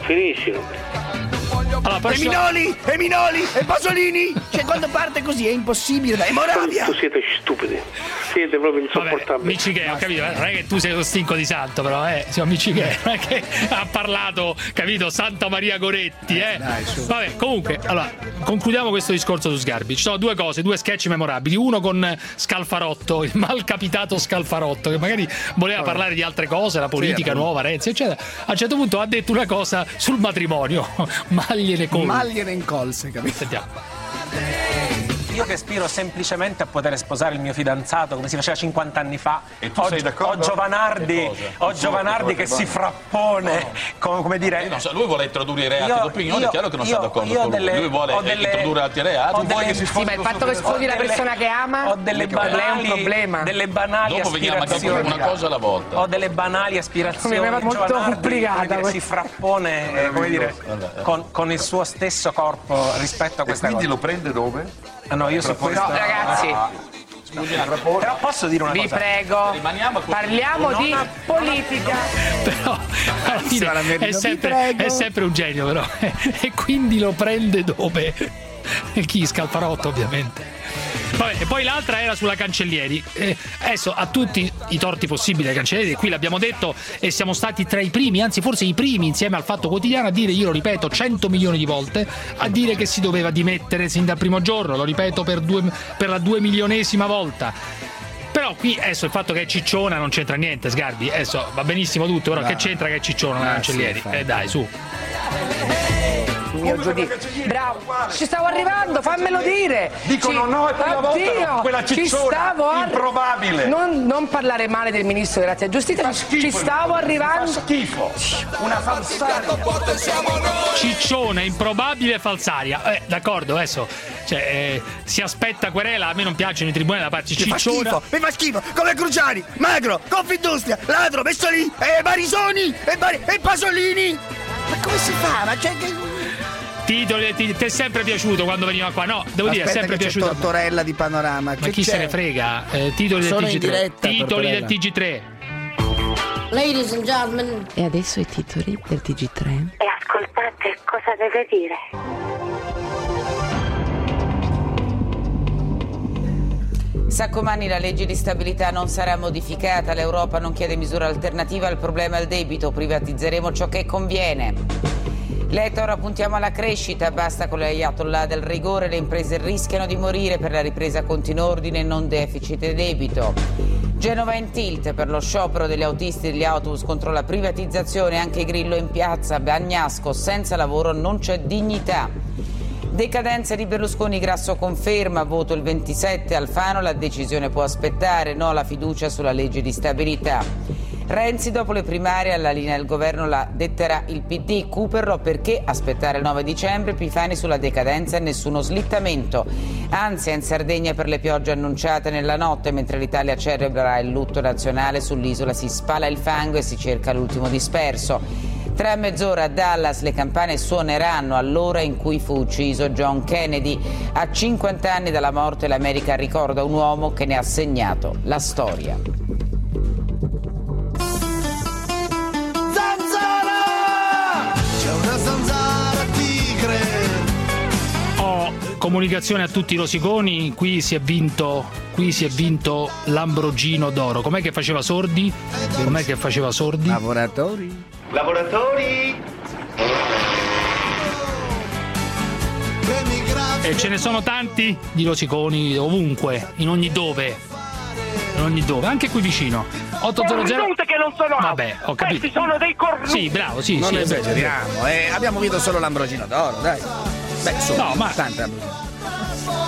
finiscilo. Allora, E posso- Minoli, e Minoli, e Pasolini! Cioè, quando parte così è impossibile, dai, Moravia! Tu siete stupidi, siete proprio insopportabili. Miccichè, ho capito, eh, non è che tu sei lo stinco di santo, però, eh, signor Miccichè, non è che ha parlato, capito, Santa Maria Goretti, eh. Vabbè, comunque, allora, concludiamo questo discorso su Sgarbi. Ci sono due cose, due sketch memorabili. Uno con Scalfarotto, il malcapitato Scalfarotto, che magari voleva parlare di altre cose, la politica nuova, Renzi, eccetera. A un certo punto ha detto una cosa sul matrimonio, (laughs) magliene con. Magliene in colse, capito? Sentiamo. Io che aspiro semplicemente a poter sposare il mio fidanzato come si faceva 50 anni fa. E tu ho, sei d'accordo? Ho Giovanardi, ho Giovanardi che si frappone, come, come dire... Non so, lui vuole introdurre i reati Io- d'opinione, io- è chiaro che non io- sta d'accordo con lui. delle- Lui vuole ho delle- introdurre altri reati, ho vuole delle- che si sì, ma il fatto suo che sfogli la persona che ama Ho delle lei è un banali, problema. delle banali Dopo veniamo a una cosa alla volta. Ho delle banali aspirazioni. Mi aveva molto Giovanardi, complicata si frappone eh, come dire, con, con il suo stesso corpo rispetto a questa quindi cosa. lo prende dove? Ah, no, io su questo... No, ragazzi. Però posso dire una Vi cosa? prego, Rimaniamo con- parliamo di politica. Però alla fine Bravissima la Merino, è vi sempre, prego. è sempre un genio, però. E quindi lo prende dove? Chi? Scalfarotto, ovviamente. Vabbè, e poi l'altra era sulla Cancellieri. Eh, adesso ha tutti i torti possibili ai Cancellieri, qui l'abbiamo detto e siamo stati tra i primi, anzi forse i primi insieme al Fatto Quotidiano a dire, io lo ripeto 100 milioni di volte, a dire che si doveva dimettere sin dal primo giorno, lo ripeto per, due- per la due milionesima volta. Però qui adesso il fatto che è cicciona non c'entra niente, Sgarbi. Adesso va benissimo tutto, però che c'entra che è cicciona la Ah, Cancellieri? eh dai, su. Mio giudizio. Bravo, ci stavo arrivando, fammelo dire. Dicono Ci- no poi la Oddio, votano, quella ci cicciona, arri- improbabile. Non, non parlare male del ministro della giustizia, ci stavo arrivando. Fa schifo. Una falsaria. Cicciona, improbabile falsaria. Eh, d'accordo, adesso cioè, eh, si aspetta querela, a me non piacciono i tribunali da parte Mi fa cicciona. schifo, mi fa schifo, come Cruciani, Magro, Confindustria, Ladro, messo lì, e Barisoni, e, Bari- e Pasolini. Ma come si fa? Ma c'è che... Titoli, ti, ti è sempre piaciuto quando veniva qua? No, devo dire, è Aspetta sempre che c'è piaciuto. Tortorella di Panorama. Ma che chi c'è? se ne frega? Eh, titoli del Sono in TG3. diretta, titoli del Tortorella. TG3. Ladies and gentlemen. E adesso i titoli del TG3. E ascoltate cosa deve dire. Saccomanni la legge di stabilità non sarà modificata, l'Europa non chiede misura alternativa al problema del debito, privatizzeremo ciò che conviene. Letta, ora puntiamo alla crescita, basta con le ayatollah del rigore, le imprese rischiano di morire. Per la ripresa continua ordine, non deficit e debito. Genova in tilt. Per lo sciopero degli autisti degli autobus contro la privatizzazione, anche Grillo in piazza, Bagnasco, senza lavoro non c'è dignità. Decadenza di Berlusconi, Grasso conferma, voto il 27, Alfano la decisione può aspettare, no la fiducia sulla legge di stabilità. Renzi dopo le primarie alla linea del governo la detterà il PD, Cooperlo perché aspettare il 9 dicembre, Pifani sulla decadenza e nessuno slittamento. Ansia in Sardegna per le piogge annunciate nella notte mentre l'Italia celebrerà il lutto nazionale sull'isola si spala il fango e si cerca l'ultimo disperso. Tra mezz'ora a Dallas le campane suoneranno all'ora in cui fu ucciso John Kennedy. A 50 anni dalla morte l'America ricorda un uomo che ne ha segnato la storia. Comunicazione a tutti i rosiconi, qui si è vinto, qui si è vinto l'Ambrogino d'oro. Com'è che faceva sordi? Com'è che faceva sordi? Lavoratori. Lavoratori! E ce ne sono tanti di rosiconi ovunque, in ogni dove. In ogni dove, anche qui vicino. 800 Cornuti che non sono Vabbè, ho capito. Questi sono dei cornuti. Sì, bravo, sì, non sì. esageriamo, eh, abbiamo vinto solo l'Ambrogino d'oro, dai. Beh, insomma, No, ma- tanta-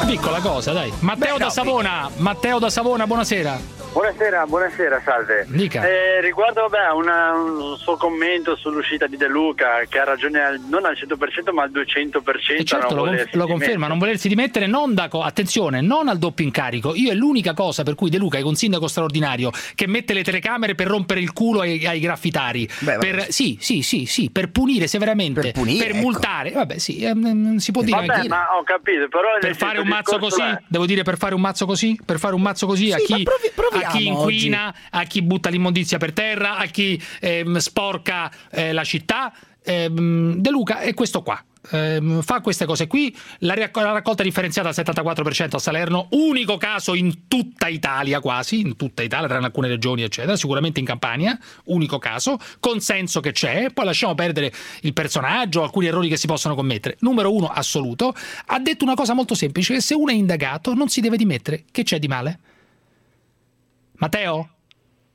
Piccola cosa, dai. Matteo Beh, da no, Savona, Matteo da Savona, buonasera. Buonasera, buonasera, salve. Dica. Eh, riguardo vabbè, una- un suo commento sull'uscita di De Luca, che ha ragione al- non al 100% ma al 200% E certo, a non lo, lo conferma, non volersi dimettere non da... attenzione, non al doppio incarico. Io è l'unica cosa per cui De Luca è un sindaco straordinario che mette le telecamere per rompere il culo ai, ai graffitari. Beh, per, sì, sì, sì, sì, per punire severamente. Per punire, ecco. multare. Vabbè, sì, ehm, si può dire Vabbè, ma ho capito, però Per fare un mazzo così, è- devo dire per fare un mazzo così, per fare un mazzo così a, Sì, chi, ma provi- proviamo a chi inquina, oggi. a chi butta l'immondizia per terra, a chi ehm, sporca eh, la città. Ehm, De Luca è questo qua. Ehm, fa queste cose qui, la, riac- la raccolta differenziata al 74% a Salerno, unico caso in tutta Italia quasi, in tutta Italia, tranne alcune regioni eccetera, sicuramente in Campania, unico caso, consenso che c'è, poi lasciamo perdere il personaggio, alcuni errori che si possono commettere. Numero uno assoluto, ha detto una cosa molto semplice, che se uno è indagato non si deve dimettere, che c'è di male? Matteo?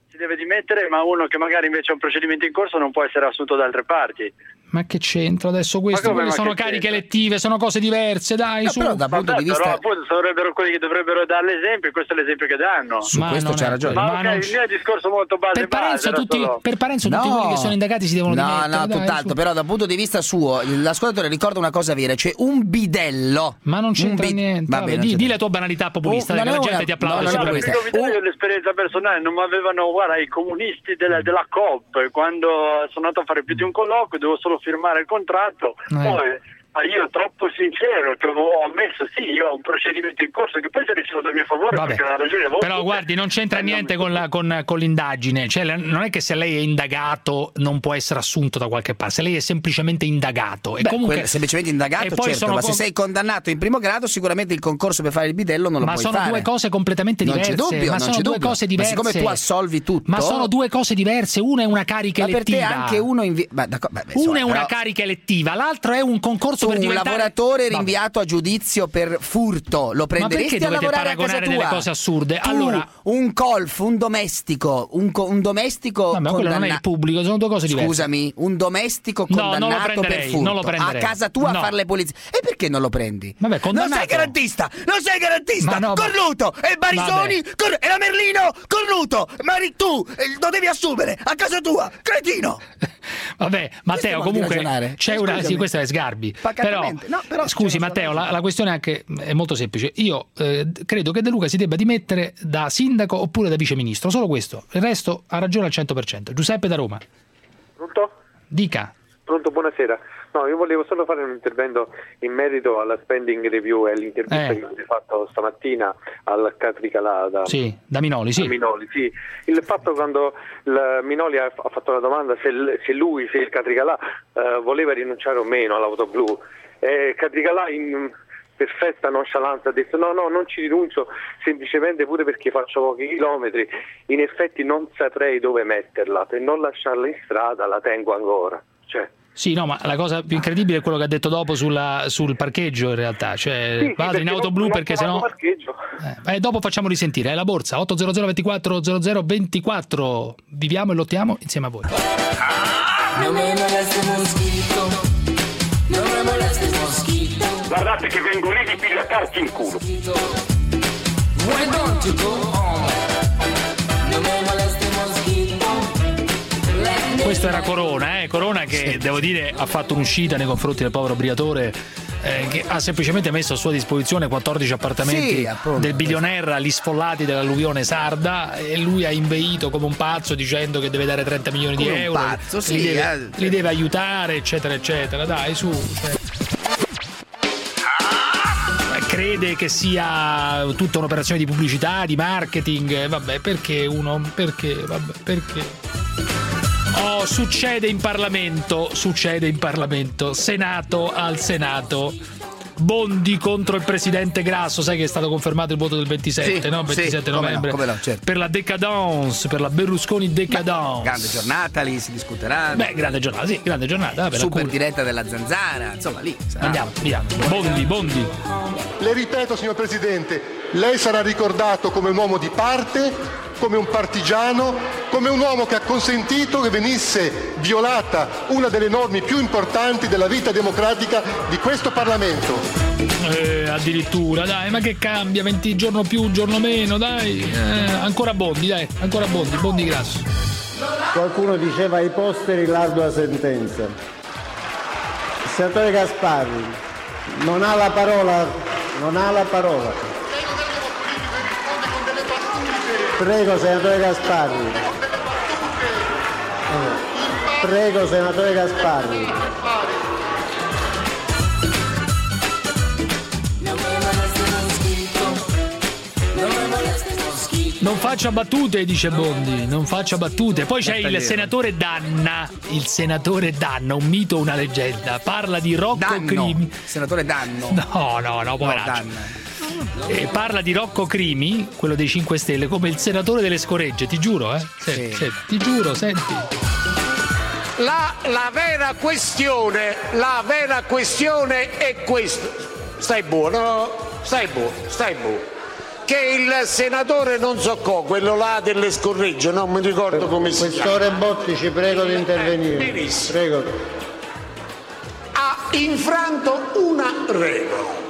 si deve dimettere, ma uno che magari invece ha un procedimento in corso non può essere assunto da altre parti. Ma che c'entra adesso questo? Ma come, sono che cariche elettive, sono cose diverse, dai, su. Vabbè, però appunto sarebbero quelli che dovrebbero dare l'esempio e questo è l'esempio che danno. Su Ma questo c'ha ragione. Ma ma non il mio è discorso molto base Per Parenzo, base, tutti, per Parenzo tutti No. quelli che sono indagati si devono No, dimettere. no, dai, tutt'altro, su. però dal punto di vista suo, l'ascoltatore ricorda una cosa vera, c'è un bidello. Ma non c'entra niente. Vabbè, Vabbè, di, di la tua banalità populista, Oh, che la gente una- ti applaude no, no, no. Dico, vi do l'esperienza personale, non mi avevano, guarda, i comunisti della, della COP, quando sono andato a fare più di un colloquio, dovevo solo firmare il contratto, poi ma io troppo sincero, che ho ammesso sì, io ho un procedimento in corso che poi è risolto a mio favore Vabbè. perché la ragione avevo Però guardi, non c'entra niente con, la- con- con l'indagine. Cioè, non è che se lei è indagato non può essere assunto da qualche parte. Se lei è semplicemente indagato. E Beh, comunque, semplicemente indagato, e poi certo, sono ma se sei condannato in primo grado, sicuramente il concorso per fare il bidello non lo ma puoi sono fare. due cose completamente Non diverse. c'è dubbio, ma non sono due dubbio. cose Ma diverse. siccome tu assolvi tutto, Ma sono due cose diverse. Una è una carica ma per te elettiva. anche uno ma d'accordo, beh, beh, Una insomma, è una però- carica elettiva, l'altro è un concorso tu, per un diventare lavoratore Vabbè. rinviato a giudizio per furto, lo prenderesti a lavorare a casa tua? delle cose assurde? Tu, Allora- un colf, un domestico, un, co- un domestico Vabbè, quello non è condanna- il pubblico, sono due cose diverse. Scusami, un domestico No, condannato per prenderei, furto a casa tua No. a fare le pulizie. E perché non lo prendi? Vabbè, Non sei garantista! Non sei garantista! No, cornuto! E Barisoni! Vabbè. cor- e la Merlino! Cornuto! Ma tu eh, lo devi assumere a casa tua! Cretino! (laughs) Vabbè, Matteo, comunque c'è Eh, una. Sì, questa è Sgarbi. Però. No, però scusi, Matteo, la, la questione è anche è molto semplice. Io eh, credo che De Luca si debba dimettere da sindaco oppure da viceministro. Solo questo. Il resto ha ragione al 100%. Giuseppe da Roma. Pronto? Dica. Pronto, buonasera. No, io volevo solo fare un intervento in merito alla spending review e all'intervista Eh. che avete fatto stamattina al Catricalà da Sì, da Minoli, sì. da Minoli. Sì. Il fatto quando il Minoli ha, fatto una domanda se, se lui, se il Catricalà eh, voleva rinunciare o meno all'auto blu, e Catricalà in perfetta nonchalance ha detto no, no, non ci rinuncio, semplicemente pure perché faccio pochi chilometri, in effetti non saprei dove metterla, per non lasciarla in strada la tengo ancora. Sì, no, ma la cosa più incredibile è quello che ha detto dopo sulla- sul parcheggio, in realtà. Cioè, Sì, sì, vado in auto non- blu non perché sennò. parcheggio. Eh, eh, dopo facciamo risentire, eh, la borsa 800 24 00 24. Viviamo e lottiamo insieme a voi. No me no me. Guardate che vengo lì di pigliarti in culo. Why don't you go on? Questo era Corona, eh? Corona che devo dire ha fatto un'uscita nei confronti del povero Briatore. eh, che ha semplicemente messo a sua disposizione 14 appartamenti Sì, del bilionaire agli sfollati dell'alluvione sarda e lui ha inveito come un pazzo dicendo che deve dare 30 milioni di Come un euro pazzo, sì, li, deve, eh. li deve aiutare eccetera eccetera dai su cioè. crede che sia tutta un'operazione di pubblicità, di marketing, eh, vabbè, perché uno, perché, vabbè, perché? Succede in Parlamento, succede in Parlamento, Senato al Senato. Bondi contro il presidente Grasso, sai che è stato confermato il voto del 27, Sì, no? 27 sì, come no, novembre. come no, certo. Per la decadence, per la Berlusconi decadence. Grande giornata, lì si discuterà. Beh, grande giornata, sì, grande giornata. Super diretta della zanzara, insomma lì. sarà- Andiamo, andiamo. Bondi, Bondi. Le ripeto, signor Presidente, lei sarà ricordato come un uomo di parte, come un partigiano, come un uomo che ha consentito che venisse violata una delle norme più importanti della vita democratica di questo Parlamento. Eh, addirittura, dai, ma che cambia? 20 giorno più, giorno meno, dai. Eh, ancora Bondi, dai, ancora Bondi, Bondi grasso. Qualcuno diceva ai posteri l'ardua sentenza. Il senatore Gasparri non ha la parola, non ha la parola. Prego senatore Gasparri. Prego senatore Gasparri. Non faccia battute, dice Bondi, non faccia battute. Poi c'è il senatore Danna, il senatore Danna, un mito, una leggenda. Parla di Rocco Danno, Crimi. senatore Danno. No, no, no, poveraccio. Danna. E parla di Rocco Crimi, quello dei 5 Stelle, come il senatore delle scoregge, ti giuro, eh? Senti, senti, ti giuro, senti. La, la vera questione, la vera questione è questa. Stai buono, stai buono, stai buono. Che il senatore non so co, quello là delle scorregge, non mi ricordo come si chiama. Questore Botti ci prego di intervenire. benissimo. Prego. infranto una regola.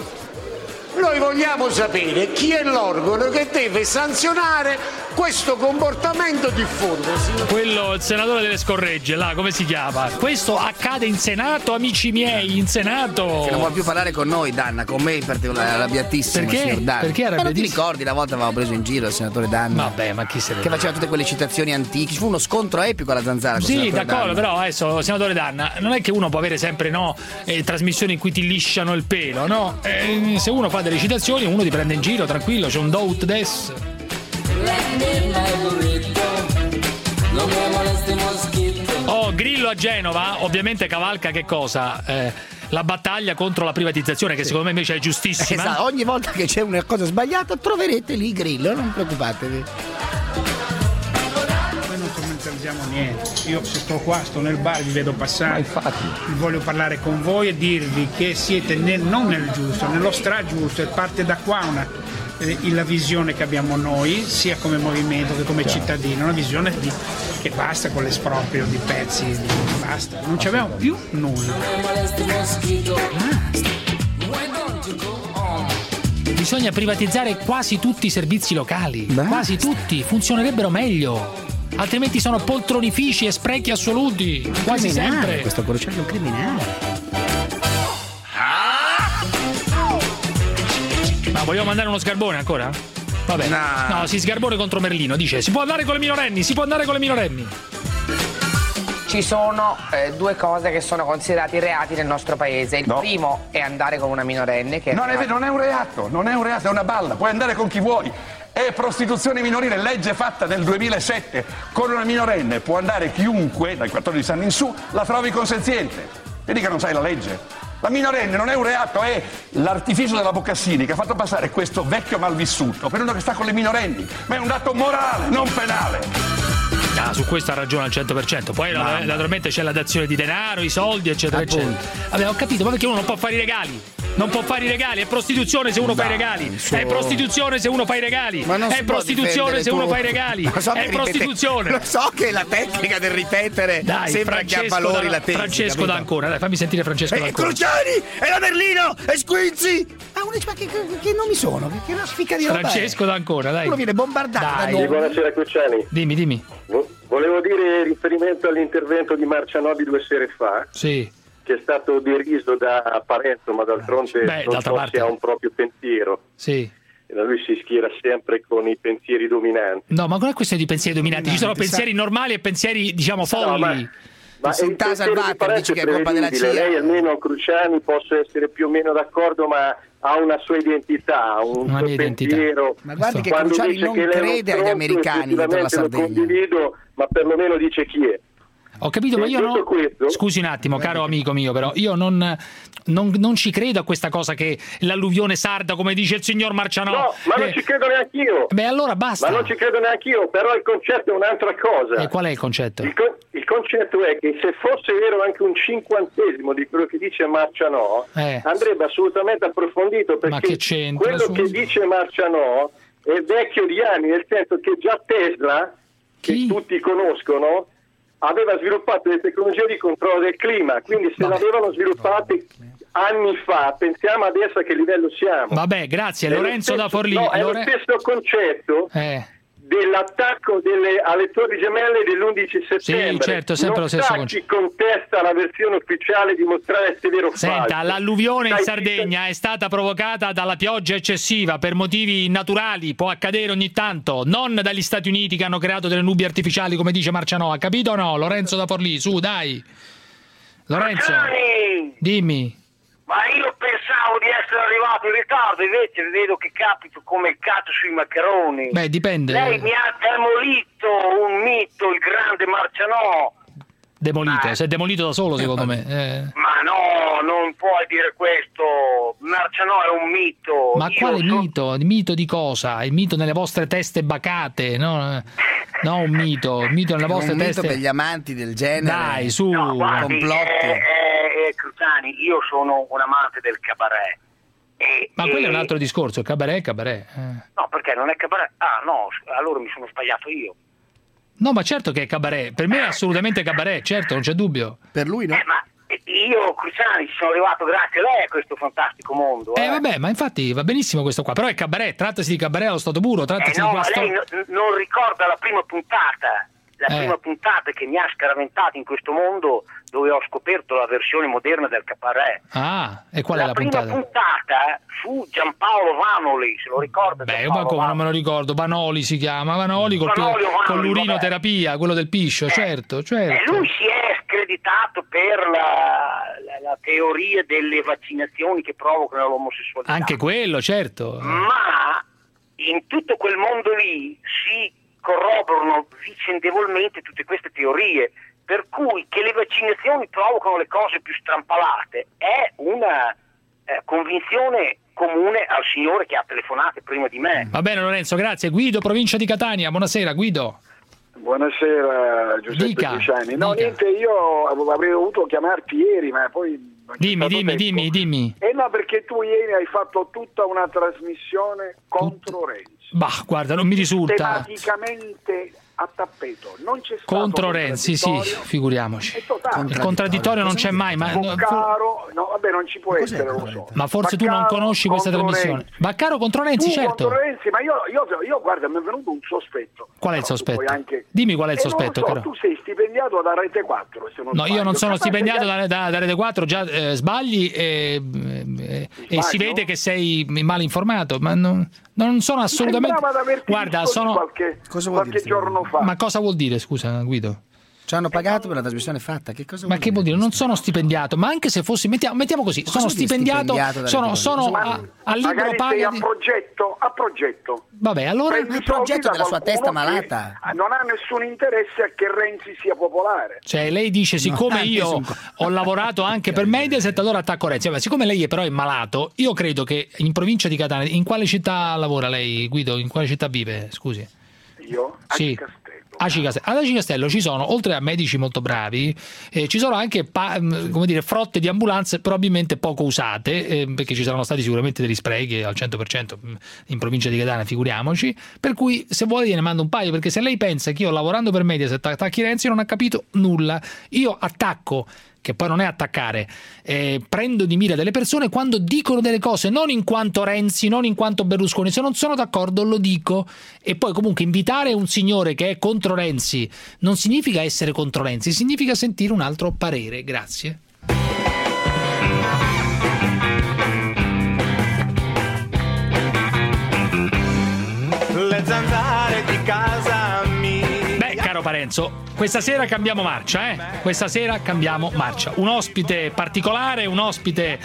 Noi vogliamo sapere chi è l'organo che deve sanzionare questo comportamento diffuso. Quello, il senatore delle scorregge, là, come si chiama? Questo accade in Senato, amici miei, in Senato. Che non vuole più parlare con noi, Danna, con me in particolare, arrabbiatissimo, Perché? signor Danna. Perché Ma non ti arrabbiatissimo? ricordi la volta avevamo preso in giro il senatore Danna? Vabbè, ma chi se ne Che faceva tutte quelle citazioni antiche. Ci fu uno scontro epico alla zanzara. Sì, d'accordo, Danna. però adesso, senatore Danna, non è che uno può avere sempre no, eh, trasmissioni in cui ti lisciano il pelo, no? Eh, se uno fa delle citazioni, uno ti prende in giro, tranquillo, c'è un doubt des. Oh, Grillo a Genova, ovviamente cavalca che cosa? Eh, la battaglia contro la privatizzazione, che secondo me invece è giustissima. Esatto, ogni volta che c'è una cosa sbagliata troverete lì Grillo, non preoccupatevi. Commercializziamo niente. Io se sto qua, sto nel bar, vi vedo passare. Voglio parlare con voi e dirvi che siete nel- non nel giusto, nello stragiusto e parte da qua una, eh, la visione che abbiamo noi, sia come movimento che come cittadino, una visione di, che basta con l'esproprio di pezzi, di- basta, non ci abbiamo più nulla. Bisogna privatizzare quasi tutti i servizi locali. Quasi tutti. Funzionerebbero meglio. Altrimenti sono poltronifici e sprechi assoluti. Quasi Criminale, sempre. Questo Corucciello è un criminale. Ma vogliamo mandare uno sgarbone ancora? Vabbè. No, si sgarbone contro Merlino. Dice: si può andare con le minorenni, si può andare con le minorenni. Ci sono eh, due cose che sono considerati reati nel nostro paese. Il primo è andare con una minorenne che Non è, vero, non è un reato, non è un reato, è una balla, puoi andare con chi vuoi. È prostituzione minorile, legge fatta nel 2007. Con una minorenne può andare chiunque, dai 14 anni in su, la trovi consenziente. Vedi che non sai la legge. La minorenne non è un reato, è l'artificio della Boccassini che ha fatto passare questo vecchio malvissuto per uno che sta con le minorenni. Ma è un dato morale, non penale. Ah, su questo ha ragione al 100%. Poi naturalmente c'è la dazione di denaro, i soldi, eccetera, eccetera. Vabbè, ho capito, ma perché uno non può fare i regali? Non può fare i regali, è prostituzione se uno fa i regali. su. È prostituzione se uno fa i regali. Ma non è prostituzione se uno tutto. fa i regali. So che è ripete- prostituzione. Lo so che la tecnica del ripetere Dai, sembra che Francesco avvalori da- la tesi. Francesco capito? D'Ancona, dai, fammi sentire Francesco E D'Ancona. Cruciani! E la Merlino! E Squinzi! Ma uno dice, ma che, che, che nomi sono? Che, che una sfica di roba? Francesco D'Ancona, dai. Uno viene bombardato da Dai. nomi. Buonasera Cruciani. Dimmi, dimmi. Vo- Volevo dire riferimento all'intervento di Marcianobi due sere fa, Sì. Che è stato deriso da Parenzo, ma d'altronde Beh, non so parte- se ha un proprio pensiero. Sì. E Lui si schiera sempre con i pensieri dominanti. No, ma non è questione di pensieri dominanti, ci sono pensieri normali e pensieri, diciamo, folli. ma- Ma il pensiero di Parenzo è prevedibile. Lei almeno Cruciani posso essere più o meno d'accordo, ma ha una sua identità, un Una suo identità. pensiero. Ma guardi che Quando Cruciani non che crede agli americani dentro la effettivamente Sardegna. Lo condivido, ma perlomeno dice chi è. Ho capito, ma io detto no. questo- Scusi un attimo, caro amico mio, però io non, non- non ci credo a questa cosa che l'alluvione sarda, come dice il signor Marcianò. No, ma non eh, ci credo neanche io. Beh, allora basta. Ma non ci credo neanche io, però il concetto è un'altra cosa. E qual è il concetto? Il, co- il concetto è che se fosse vero anche un cinquantesimo di quello che dice Marcianò, Eh. andrebbe assolutamente approfondito Ma perché che c'entra, quello su? che dice Marcianò è vecchio di anni, nel senso che già Tesla, che tutti conoscono, aveva sviluppato le tecnologie di controllo del clima, quindi se l'avevano sviluppate anni fa, pensiamo adesso a che livello siamo. Vabbè, grazie. È lo Lorenzo stesso- da Forlì. no, è Lore- lo stesso concetto Eh. Dell'attacco delle- alle torri gemelle dell'11 settembre. certo, sempre non lo stesso chi contesta la versione ufficiale di mostrare se vero o Senta, falso. l'alluvione in Sardegna è stata provocata dalla pioggia eccessiva per motivi naturali, può accadere ogni tanto, non dagli Stati Uniti che hanno creato delle nubi artificiali come dice Marcianò, ha capito o no? Lorenzo da Forlì, su, dai. Lorenzo, Gianni, dimmi. ma io pensavo di essere arrivato in ritardo, invece vedo che capito come il cazzo sui maccheroni. Beh, dipende. Lei mi ha demolito un mito, il grande Marcianò. Demolito, si è demolito da solo secondo me. Eh. Ma no, non puoi dire questo. Marcianò è un mito. Ma Io quale so- mito? Il mito di cosa? Il mito nelle vostre teste bacate, no? No, un mito, il mito nelle vostre un mito teste. per gli amanti del genere. Dai, su. Guardi, complotti. eh, eh, eh, Cruciani, io sono un amante del cabaret. E- Ma quello è e- un altro discorso, cabaret, cabaret. eh. No, perché non è cabaret? Ah, no, allora mi sono sbagliato io. No, ma certo che è cabaret. Per me è assolutamente cabaret, certo, non c'è dubbio. Per lui no. Eh, ma io, Cruciani, ci sono arrivato grazie a lei a questo fantastico mondo. Eh vabbè, ma infatti va benissimo questo qua, però è cabaret, trattasi di cabaret allo stato puro, Eh trattasi no, di lei no- non ricorda la prima puntata, la Eh. prima puntata che mi ha scaraventato in questo mondo dove ho scoperto la versione moderna del cabaret. Ah, e qual è la la prima puntata? puntata fu Giampaolo Vanoli, se lo ricorda. Beh, Giampaolo ma come non me lo ricordo, Vanoli si chiama, Vanoli col, Vanoli Vanoli, con l'urinoterapia, quello del piscio, certo, E certo. lui si è screditato per la, la- la teoria delle vaccinazioni che provocano l'omosessualità. Anche quello, certo. Ma in tutto quel mondo lì si corroborano vicendevolmente tutte queste teorie, per cui che le vaccinazioni provocano le cose più strampalate è una eh, convinzione comune al signore che ha telefonato prima di me. Va bene Lorenzo, grazie. Guido, provincia di Catania, buonasera Guido. Buonasera Giuseppe Dica, Cruciani. No, niente, io avrei dovuto chiamarti ieri, ma poi Dimmi, dimmi, dimmi, dimmi. Eh no, perché tu ieri hai fatto tutta una trasmissione contro Renzi, Bah, guarda, non mi risulta. tematicamente a tappeto. Non c'è stato Contro Renzi, sì, figuriamoci. Il contraddittorio non c'è mai, ma, Boccaro, no, vabbè, non ci può essere, lo so. ma forse tu non Baccaro conosci questa trasmissione. Renzi. Baccaro contro Renzi, Tu certo. contro Renzi, ma io, io, io, guarda, mi è venuto un sospetto. Qual è il Però sospetto? anche- Dimmi qual è il sospetto, so, caro. Tu sei stipendiato da Rete 4, se non No, io sbaglio. non sono stipendiato da, da, da Rete 4, già eh, sbagli e, eh, e si vede che sei mal informato, ma non, non sono assolutamente... Guarda, sono... qualche, Cosa vuol qualche dire, giorno fa. Ma cosa vuol dire, scusa Guido? Ci hanno pagato per la trasmissione fatta. Che cosa Ma vuol che vuol dire? Non sono stipendiato, ma anche se fossi, mettiamo, mettiamo così, sono cosa vuol dire stipendiato, stipendiato da sono, sono Ma a, a libero paga. a di- progetto, a progetto. Vabbè, allora Prendi il progetto della sua testa malata. Non ha nessun interesse a che Renzi sia popolare. Cioè, lei dice, siccome anche io un- ho lavorato (laughs) anche per Mediaset, allora attacco Renzi. Ma siccome lei è però è malato, io credo che in provincia di Catania, in quale città lavora lei, Guido? In quale città vive? Scusi. Io? Sì. Aci Castello. Ad Aci Castello ci sono, oltre a medici molto bravi, eh, ci sono anche pa- mh, come dire, frotte di ambulanze probabilmente poco usate, eh, perché ci saranno stati sicuramente degli sprechi al 100% mh, in provincia di Catania, figuriamoci. Per cui se vuole gliene mando un paio, perché se lei pensa che io lavorando per Mediaset attacchi Renzi non ha capito nulla. Io attacco che poi non è attaccare, eh, prendo di mira delle persone quando dicono delle cose, non in quanto Renzi, non in quanto Berlusconi, se non sono d'accordo lo dico. E poi comunque invitare un signore che è contro Renzi non significa essere contro Renzi, significa sentire un altro parere. Grazie. Parenzo, questa sera cambiamo marcia, eh? Questa sera cambiamo marcia. Un ospite particolare, un ospite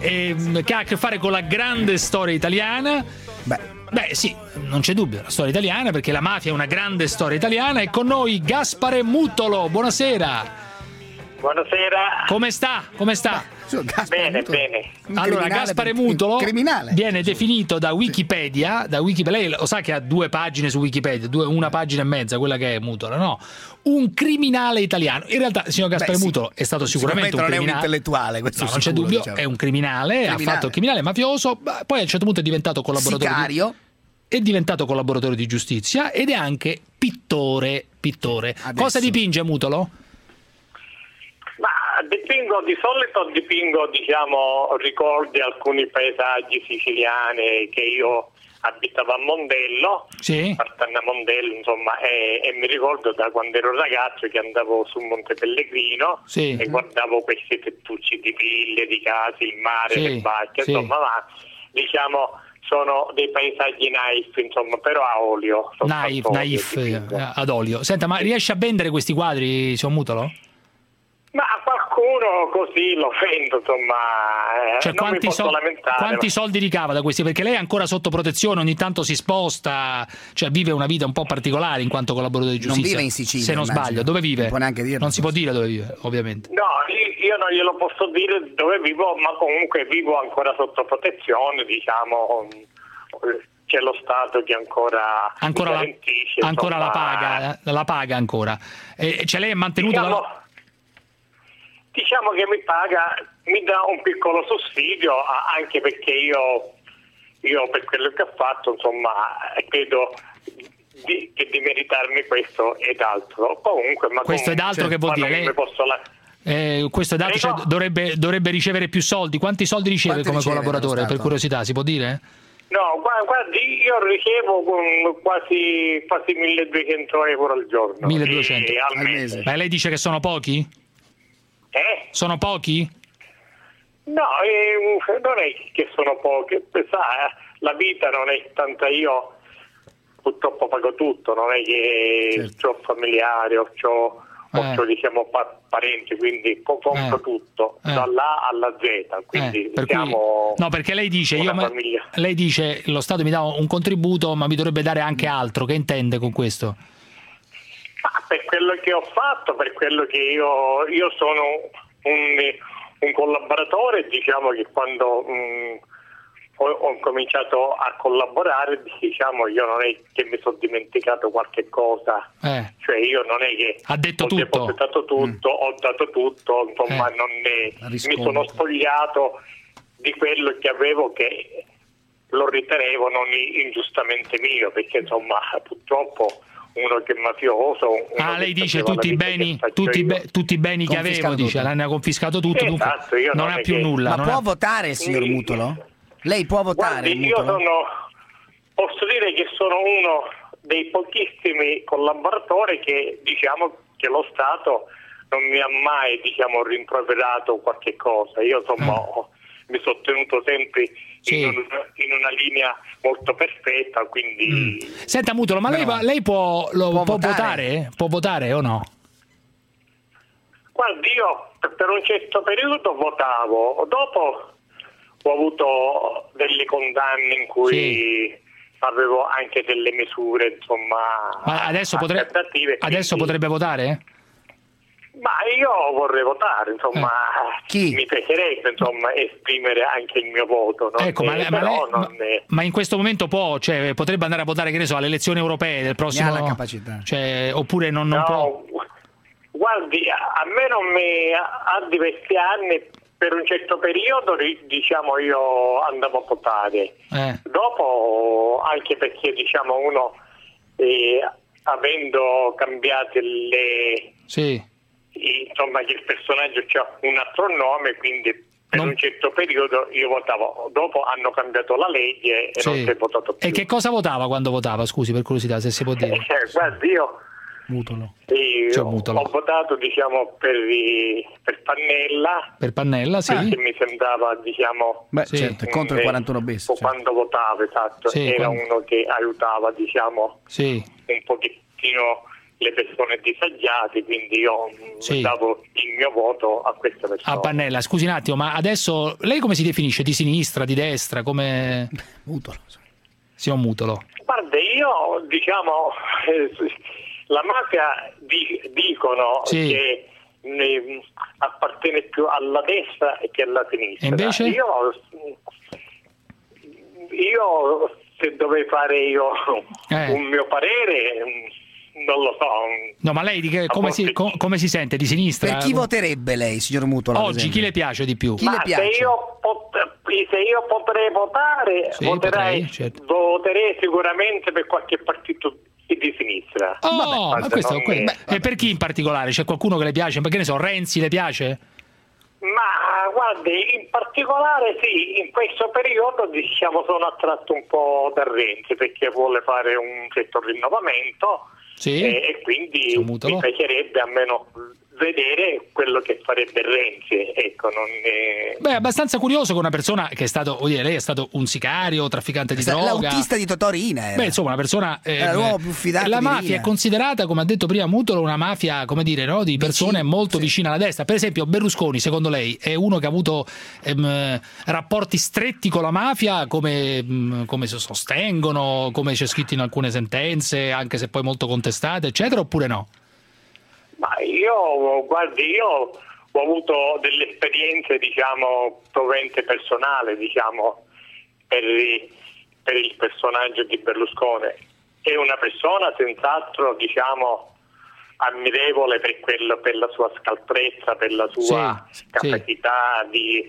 ehm, che ha a che fare con la grande storia italiana. Beh. sì, non c'è dubbio, la storia italiana, perché la mafia è una grande storia italiana. E con noi Gaspare Mutolo, buonasera. Buonasera. Come sta? Come sta? Bene, bene. Allora, Gaspare Mutolo viene definito da Wikipedia, da Wikipedia, lei lo sa che ha due pagine su Wikipedia, due- una pagina e mezza, quella che è Mutolo, no? Un criminale italiano. In realtà, il signor Gaspare Beh, sì. Mutolo è stato sicuramente, Sicuramente non è un criminale. intellettuale, questo No, non c'è sicuro, dubbio, diciamo. è un criminale, ha Criminale. fatto il criminale mafioso, beh, poi a un certo punto è diventato collaboratore Sicario. Di, è diventato collaboratore di giustizia ed è anche pittore, pittore. Cosa dipinge Mutolo? Dipingo di solito dipingo diciamo ricordi alcuni paesaggi siciliani che io abitavo a Mondello, Sì. Partanna Mondello, insomma, e, e mi ricordo da quando ero ragazzo che andavo su Monte Pellegrino Sì. e guardavo questi tettucci di ville, di case, il mare, Sì, le barche, insomma, ma diciamo sono dei paesaggi naif, insomma, però a olio. Naif, olio naif eh, ad olio. Senta, ma riesce a vendere questi quadri, signor Mutolo? Ma a qualcuno così lo vendo, insomma, eh, Cioè, non mi quanti, posso sol- lamentare. quanti ma- soldi ricava da questi? Perché lei è ancora sotto protezione, ogni tanto si sposta, cioè vive una vita un po' particolare in quanto collaboratore di Non giustizia. vive in Sicilia, Se non immagino. sbaglio, dove vive? Non può neanche dirlo. Non si può dire dove vive, ovviamente. No, io, io non glielo posso dire dove vivo, ma comunque vivo ancora sotto protezione, diciamo, c'è lo Stato che ancora, Ancora, la, ancora la paga, eh, la paga ancora. E, cioè lei è mantenuto Diciamo, dalla- diciamo che mi paga, mi dà un piccolo sussidio, anche perché io, io per quello che ho fatto, insomma, credo di, che di meritarmi questo ed altro. Comunque, ma Questo ed altro che vuol ma dire? mi posso la- Eh, questo è dato, cioè, dovrebbe, dovrebbe ricevere più soldi. Quanti soldi riceve Quanti come riceve collaboratore? Per curiosità, si può dire? No, gua- guardi, io ricevo con quasi, quasi 1200 euro al giorno. 1200 E al mese. Ma lei dice che sono pochi? Eh? Sono pochi? No, eh, non è che sono poche, sa, eh, la vita non è tanta io purtroppo pago tutto, non è che ho familiari o c'ho, o Eh. c'ho, diciamo pa- parenti, quindi co- compro Eh. tutto, Eh. dalla alla Z, quindi Eh, per cui- siamo No, perché lei dice, io famiglia. lei dice lo Stato mi dà un contributo, ma mi dovrebbe dare anche altro. Che intende con questo? Ma per quello che ho fatto, per quello che io, io sono un, un collaboratore, diciamo che quando mh, ho, ho cominciato a collaborare, diciamo io non è che mi sono dimenticato qualche cosa, Eh, cioè io non è che Ha detto ho tutto. depositato tutto, ho dato tutto, insomma Eh. non ne- mi sono spogliato di quello che avevo che lo ritenevo non ingiustamente mio, perché insomma purtroppo uno che è mafioso... uno Ah, lei dice tutti i beni, tutti, be- tutti i beni che avevo, dice, l'hanno confiscato tutto, dunque Esatto, io non non ha più che- nulla. Ma può ha- votare il signor Mutolo? Lei può votare Guardi, io sono, posso dire che sono uno dei pochissimi collaboratori che diciamo che lo Stato non mi ha mai diciamo, rimproverato qualche cosa. Io insomma ho- mi sono tenuto sempre in, un- in una linea molto perfetta, quindi Senta Mutolo, ma lei, va- lei può, lo- Può può votare? votare? Può votare o no? Guardi, io per- un certo periodo votavo, dopo ho avuto delle condanne in cui avevo anche delle misure, insomma, Ma adesso, potre- alternative, adesso quindi- potrebbe votare? Ma io vorrei votare, insomma, Eh. mi piacerebbe insomma, esprimere anche il mio voto. non Ecco, ma, è- ma però lei- non è- Ma in questo momento può, cioè, potrebbe andare a votare, che ne so, alle elezioni europee del prossimo... Ne ha la capacità. Cioè, oppure non, non No, può? Guardi, a me non mi ha diversi anni, per un certo periodo ri- diciamo io andavo a votare. Eh. Dopo, anche perché diciamo uno eh, avendo cambiato le Sì. Insomma che il personaggio ha un altro nome, quindi per un certo periodo io votavo. Dopo hanno cambiato la legge e non Sì. si è votato più. E che cosa votava quando votava? Scusi, per curiosità, se si può dire. Eh, guardi, io Mutolo. eh, Cioè, ho, mutolo. ho votato diciamo per, per Pannella Per Pannella, sì. che mi sembrava diciamo Beh, certo, è contro il eh, 41 bis. o quando votavo esatto Sì, era quando- uno che aiutava diciamo Sì. un pochettino le persone disagiate quindi io mm, Sì. davo il mio voto a queste persone A Pannella, scusi un attimo, ma adesso lei come si definisce? Di sinistra, di destra? Come... Mutolo. Sì, un mutolo. Guarda, io diciamo, eh, (laughs) la mafia di- dicono Sì. che ne- appartiene più alla destra che alla sinistra. E invece? Io, io se dovevo fare io Eh. un mio parere, mm, non lo so. No, ma lei di che- come, si, co- come si sente? Di sinistra? Per chi voterebbe lei, signor Mutolo? ad Oggi chi le piace di più? Chi Ma le se piace? io, pot- se io potrei votare, Sì, voterei, potrei, certo. voterei sicuramente per qualche partito di sinistra. Oh, ma questo, non que- è- beh, e per chi in particolare? C'è qualcuno che le piace? Perché ne so, Renzi le piace? Ma guardi, in particolare sì, in questo periodo diciamo sono attratto un po' da Renzi perché vuole fare un certo rinnovamento Sì. e, e quindi mi piacerebbe almeno vedere quello che farebbe Renzi. Ecco, non è... Beh, è abbastanza curioso che una persona che è stato, voglio dire, lei è stato un sicario, trafficante di droga. L'autista di Totò Riina era. Beh, insomma, una persona. Era l'uomo più fidato La mafia è considerata, come ha detto prima Mutolo, una mafia, come dire, no, di persone molto vicine alla destra. Per esempio, Berlusconi, secondo lei, è uno che ha avuto ehm, rapporti stretti con la mafia, come, mh, come si sostengono, come c'è scritto in alcune sentenze, anche se poi molto contestate, eccetera, oppure no? Ma io, guardi, io ho avuto delle esperienze, diciamo, provente personale, diciamo, per, per il personaggio di Berlusconi. È una persona senz'altro, diciamo, ammirevole per, quello, per la sua scaltrezza, per la sua Sì, sì. capacità di,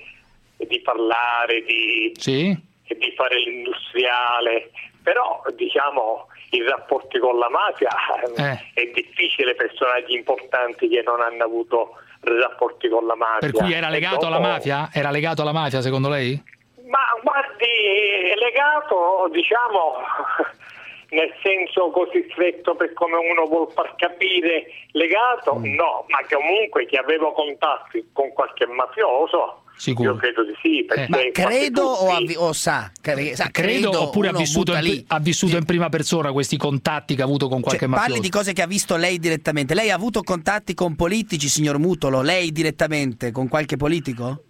di parlare, di, Sì? di fare l'industriale, però diciamo i rapporti con la mafia Eh. è difficile personaggi importanti che non hanno avuto rapporti con la mafia. Per cui era legato alla dopo- mafia? Era legato alla mafia secondo lei? Ma guardi, è legato, diciamo, (laughs) nel senso così stretto per come uno vuol far capire, legato Mm. no, ma comunque che avevo contatti con qualche mafioso, Sicuro. io credo di sì, perché Ma credo o, avvi- o sa? Che- sa, Credo, oppure ha vissuto, in, ha vissuto in prima persona questi contatti che ha avuto con qualche Cioè, mafioso. parli di cose che ha visto lei direttamente. Lei ha avuto contatti con politici, signor Mutolo? Lei direttamente con qualche politico?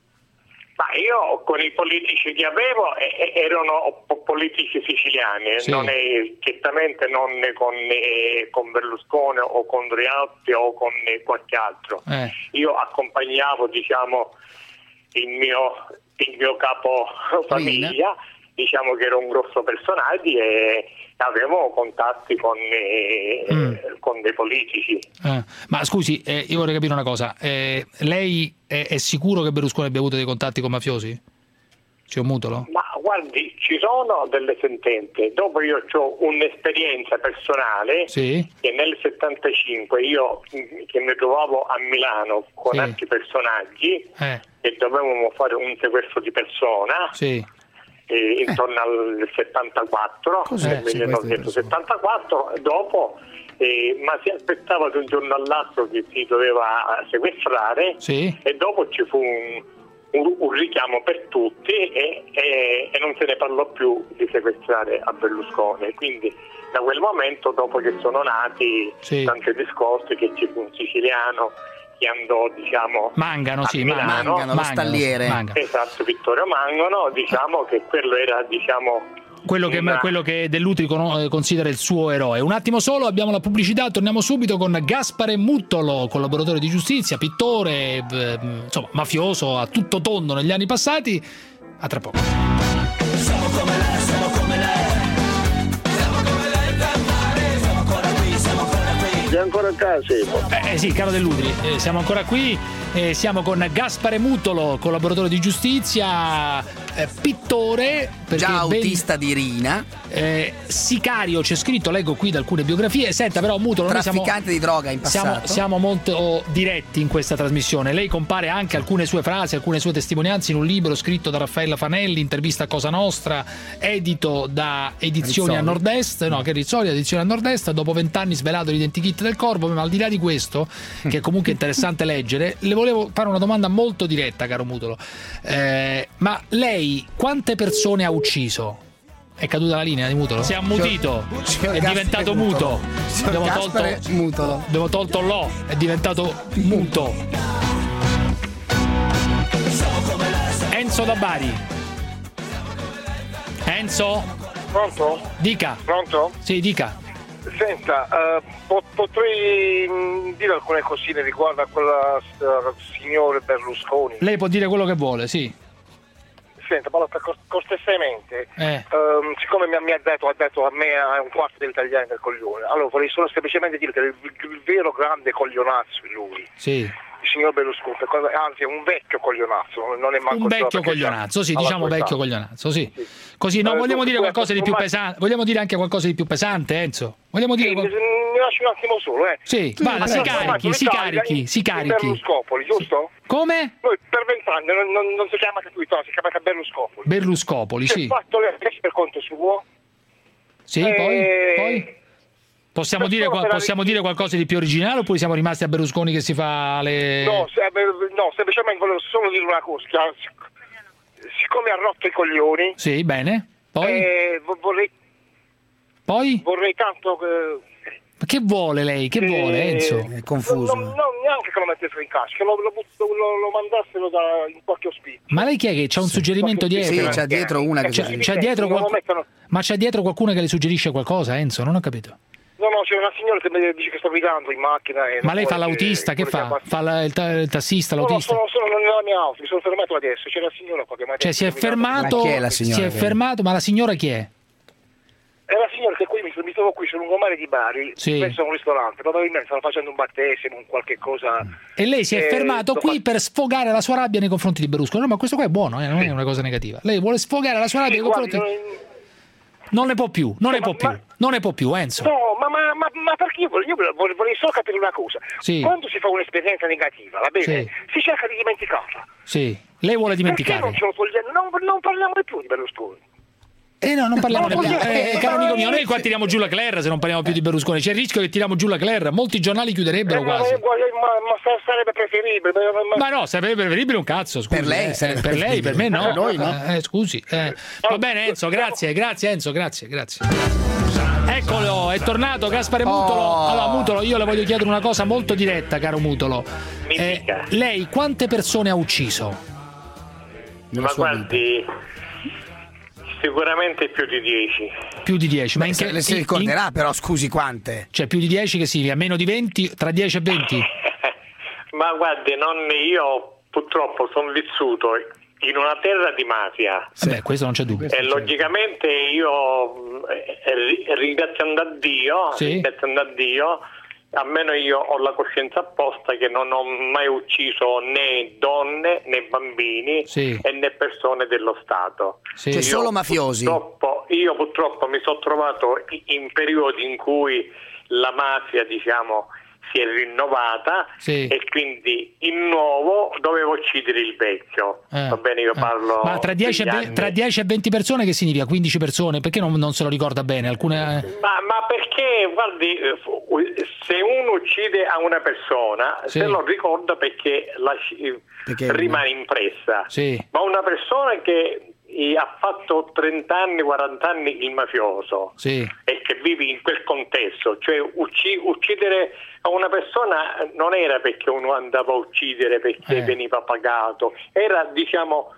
Ma io con i politici che avevo eh, eh, erano po- politici siciliani, eh, Sì. non è- certamente non con, eh, con Berlusconi o con Rialti o con eh, qualche altro. Eh. Io accompagnavo diciamo, il, mio, il mio capo famiglia, diciamo che era un grosso personaggio e avevo contatti con, eh, Mm. con dei politici. Eh, Ma scusi, eh, io vorrei capire una cosa. Eh, lei è, è sicuro che Berlusconi abbia avuto dei contatti con mafiosi? C'è un mutolo? Ma guardi, ci sono delle sentenze. Dopo io ho un'esperienza personale Sì. che nel 75 io mh, che mi trovavo a Milano con Sì. altri personaggi Eh, e dovevamo fare un sequestro di persona sì. eh, intorno al 74, Cos'è nel il sequestro di 1974, dopo eh, ma si aspettava da un giorno all'altro che si doveva eh, sequestrare Sì. e dopo ci fu un, un- un richiamo per tutti e, e- e non se ne parlò più di sequestrare a Berlusconi. Quindi da quel momento, dopo che sono nati Sì. tanti discorsi, che ci fu un siciliano che andò, diciamo, Mangano, a sì, Milano. Mangano, Mangano, lo stalliere. Mangano. Esatto, Vittorio Mangano, diciamo che quello era, diciamo, Quello che, una- quello che Dell'Utri eh, considera il suo eroe. Un attimo solo, abbiamo la pubblicità, torniamo subito con Gaspare Muttolo, collaboratore di giustizia, pittore, eh, insomma, mafioso a tutto tondo negli anni passati. A tra poco. Siamo come lei, Sei ancora a casa? Eh, sì, caro Dell'Utri, eh, siamo ancora qui, eh, siamo con Gaspare Mutolo, collaboratore di giustizia, eh, pittore, perché Già ben- autista di Rina. eh, sicario, c'è scritto, leggo qui da alcune biografie. Senta, però, Mutolo, noi siamo, Trafficante di droga in siamo, passato. siamo molto diretti in questa trasmissione. Lei compare anche alcune sue frasi, alcune sue testimonianze in un libro scritto da Raffaella Fanelli, intervista a Cosa Nostra, edito da Edizioni Rizzoli. a Nord-Est, no, che Rizzoli, Edizioni a Nord-Est, dopo vent'anni svelato l'identikit del corpo, ma al di là di questo, che è comunque interessante leggere, le volevo fare una domanda molto diretta, caro Mutolo. Eh, ma lei quante persone ha ucciso? È caduta la linea di Mutolo? Si è ammutito, è diventato muto. Abbiamo tolto, Mutolo. abbiamo tolto l'O, è diventato muto. Enzo da Bari. Enzo? Pronto? Dica. Pronto? Sì, dica. Senta, eh, po- potrei mm, dire alcune cosine riguardo a quella eh, signore Berlusconi. Lei può dire quello che vuole, sì. Senta, cos- cortesemente. Eh. Ehm, siccome mi, mi ha, detto, ha detto a me a un quarto degli italiani del coglione, allora vorrei solo semplicemente dire che il, il vero grande coglionazzo è lui. Sì. Signor Berlusconi, anzi è un vecchio coglionazzo, non è manco Un vecchio coglionazzo, sì, diciamo vecchio coglionazzo, sì. Così, no, Eh, vogliamo dire qualcosa di più pesante, vogliamo dire anche qualcosa di più pesante, Enzo? Vogliamo dire Sì, qual- mi, mi lasci un attimo solo, eh. Sì, vada, si carichi, si carichi, si carichi. Berluscopoli, giusto? Come? Noi per vent'anni non, non, non si chiamate più Italia, si chiamate Berluscopoli. Berluscopoli, Si è sì. fatto le per conto suo. Sì, Eh, poi? Poi? Possiamo, dire, possiamo dire qualcosa di più originale oppure siamo rimasti a Berlusconi che si fa le... No, se- no, semplicemente volevo solo dire una cosa. Siccome ha rotto i coglioni, Sì, bene. Poi? eh, vo- vorrei, Poi? vorrei tanto che... Ma che vuole lei? Che vuole, Enzo? È confuso. Non, non- neanche che lo mettessero in casca, lo, lo, lo- lo mandassero da, in qualche ospizio. Ma lei chi è che c'ha un suggerimento dietro? Sì, c'ha dietro una che C'è, suggerisce. c'è dietro mettono- Ma c'è dietro qualcuno che le suggerisce qualcosa, Enzo? Non ho capito. No, no, c'è una signora che mi dice che sto guidando in macchina. E Ma lei fa l'autista, che vuole fa? Fa la- il, ta- il tassista, No, no, l'autista? sono, sono nella mia auto, mi sono fermato adesso, c'è la signora qua che mi ha Cioè detto si è che fermato... Ma chi è la Si signora è che- fermato, ma la signora chi è? È la signora che qui mi, mi trovo qui sul lungomare di Bari, Sì. penso a un ristorante, probabilmente stanno facendo un battesimo, un qualche cosa. E lei si è Eh, fermato qui fa- per sfogare la sua rabbia nei confronti di Berlusconi. No, ma questo qua è buono, eh, non è una cosa negativa. Lei vuole sfogare la sua rabbia Sì, nei guardi, confronti... non- Non ne può più, non ne può più, non ne può più, Enzo. No, ma, ma, ma, ma perché io io vorrei solo capire una cosa. Sì. Quando si fa un'esperienza negativa, va bene? Sì. Si cerca di dimenticarla. Sì, lei vuole Perché dimenticare. non ce lo togliamo? Non, non parliamo più di Berlusconi. Eh no, non parliamo Ma più. voglio- Eh, caro amico mio, noi qua tiriamo giù la Claire se non parliamo più di Berlusconi. C'è il rischio che tiriamo giù la Claire. Molti giornali chiuderebbero Eh, ma, quasi. ma- ma- ma sa- sarebbe preferibile. ma- ma- Ma no, sarebbe preferibile un cazzo, scusi. Per lei eh, sarebbe per lei, per me no. Per noi no. Eh, scusi. eh. Va bene Enzo, grazie, grazie Enzo, grazie, grazie. Eccolo, è tornato Gaspare Mutolo. Oh. Allora, Mutolo, io le voglio chiedere una cosa molto diretta, caro Mutolo. Eh, lei quante persone ha ucciso? Ma guardi, sicuramente più di 10. Più di 10, ma in Se che le si in- ricorderà però, scusi, quante? Cioè più di 10 che significa meno di 20, tra 10 e 20? (laughs) Ma guardi, non, io purtroppo sono vissuto in una terra di mafia. Vabbè, questo non c'è dubbio. E logicamente io, eh, ri- ringraziando a Dio, Sì. ringraziando a Dio, almeno io ho la coscienza apposta che non ho mai ucciso né donne né bambini Sì. e né persone dello Stato. Cioè Io solo mafiosi. Purtroppo, io purtroppo mi sono trovato in periodi in cui la mafia, diciamo, si è rinnovata Sì. e quindi il nuovo dovevo uccidere il vecchio. Eh, Va bene, io eh. parlo. Ma tra 10, e anni. tra 10 e 20 persone che significa? 15 persone? Perché non, non se lo ricorda bene? Alcune... eh, Ma, ma perché, guardi, eh, se uno uccide a una persona, Sì. se lo ricorda perché, la- rimane impressa. Sì. Ma una persona che ha fatto 30 anni, 40 anni il mafioso Sì. e che vive in quel contesto, cioè ucci- uccidere una persona non era perché uno andava a uccidere perché Eh. veniva pagato, era diciamo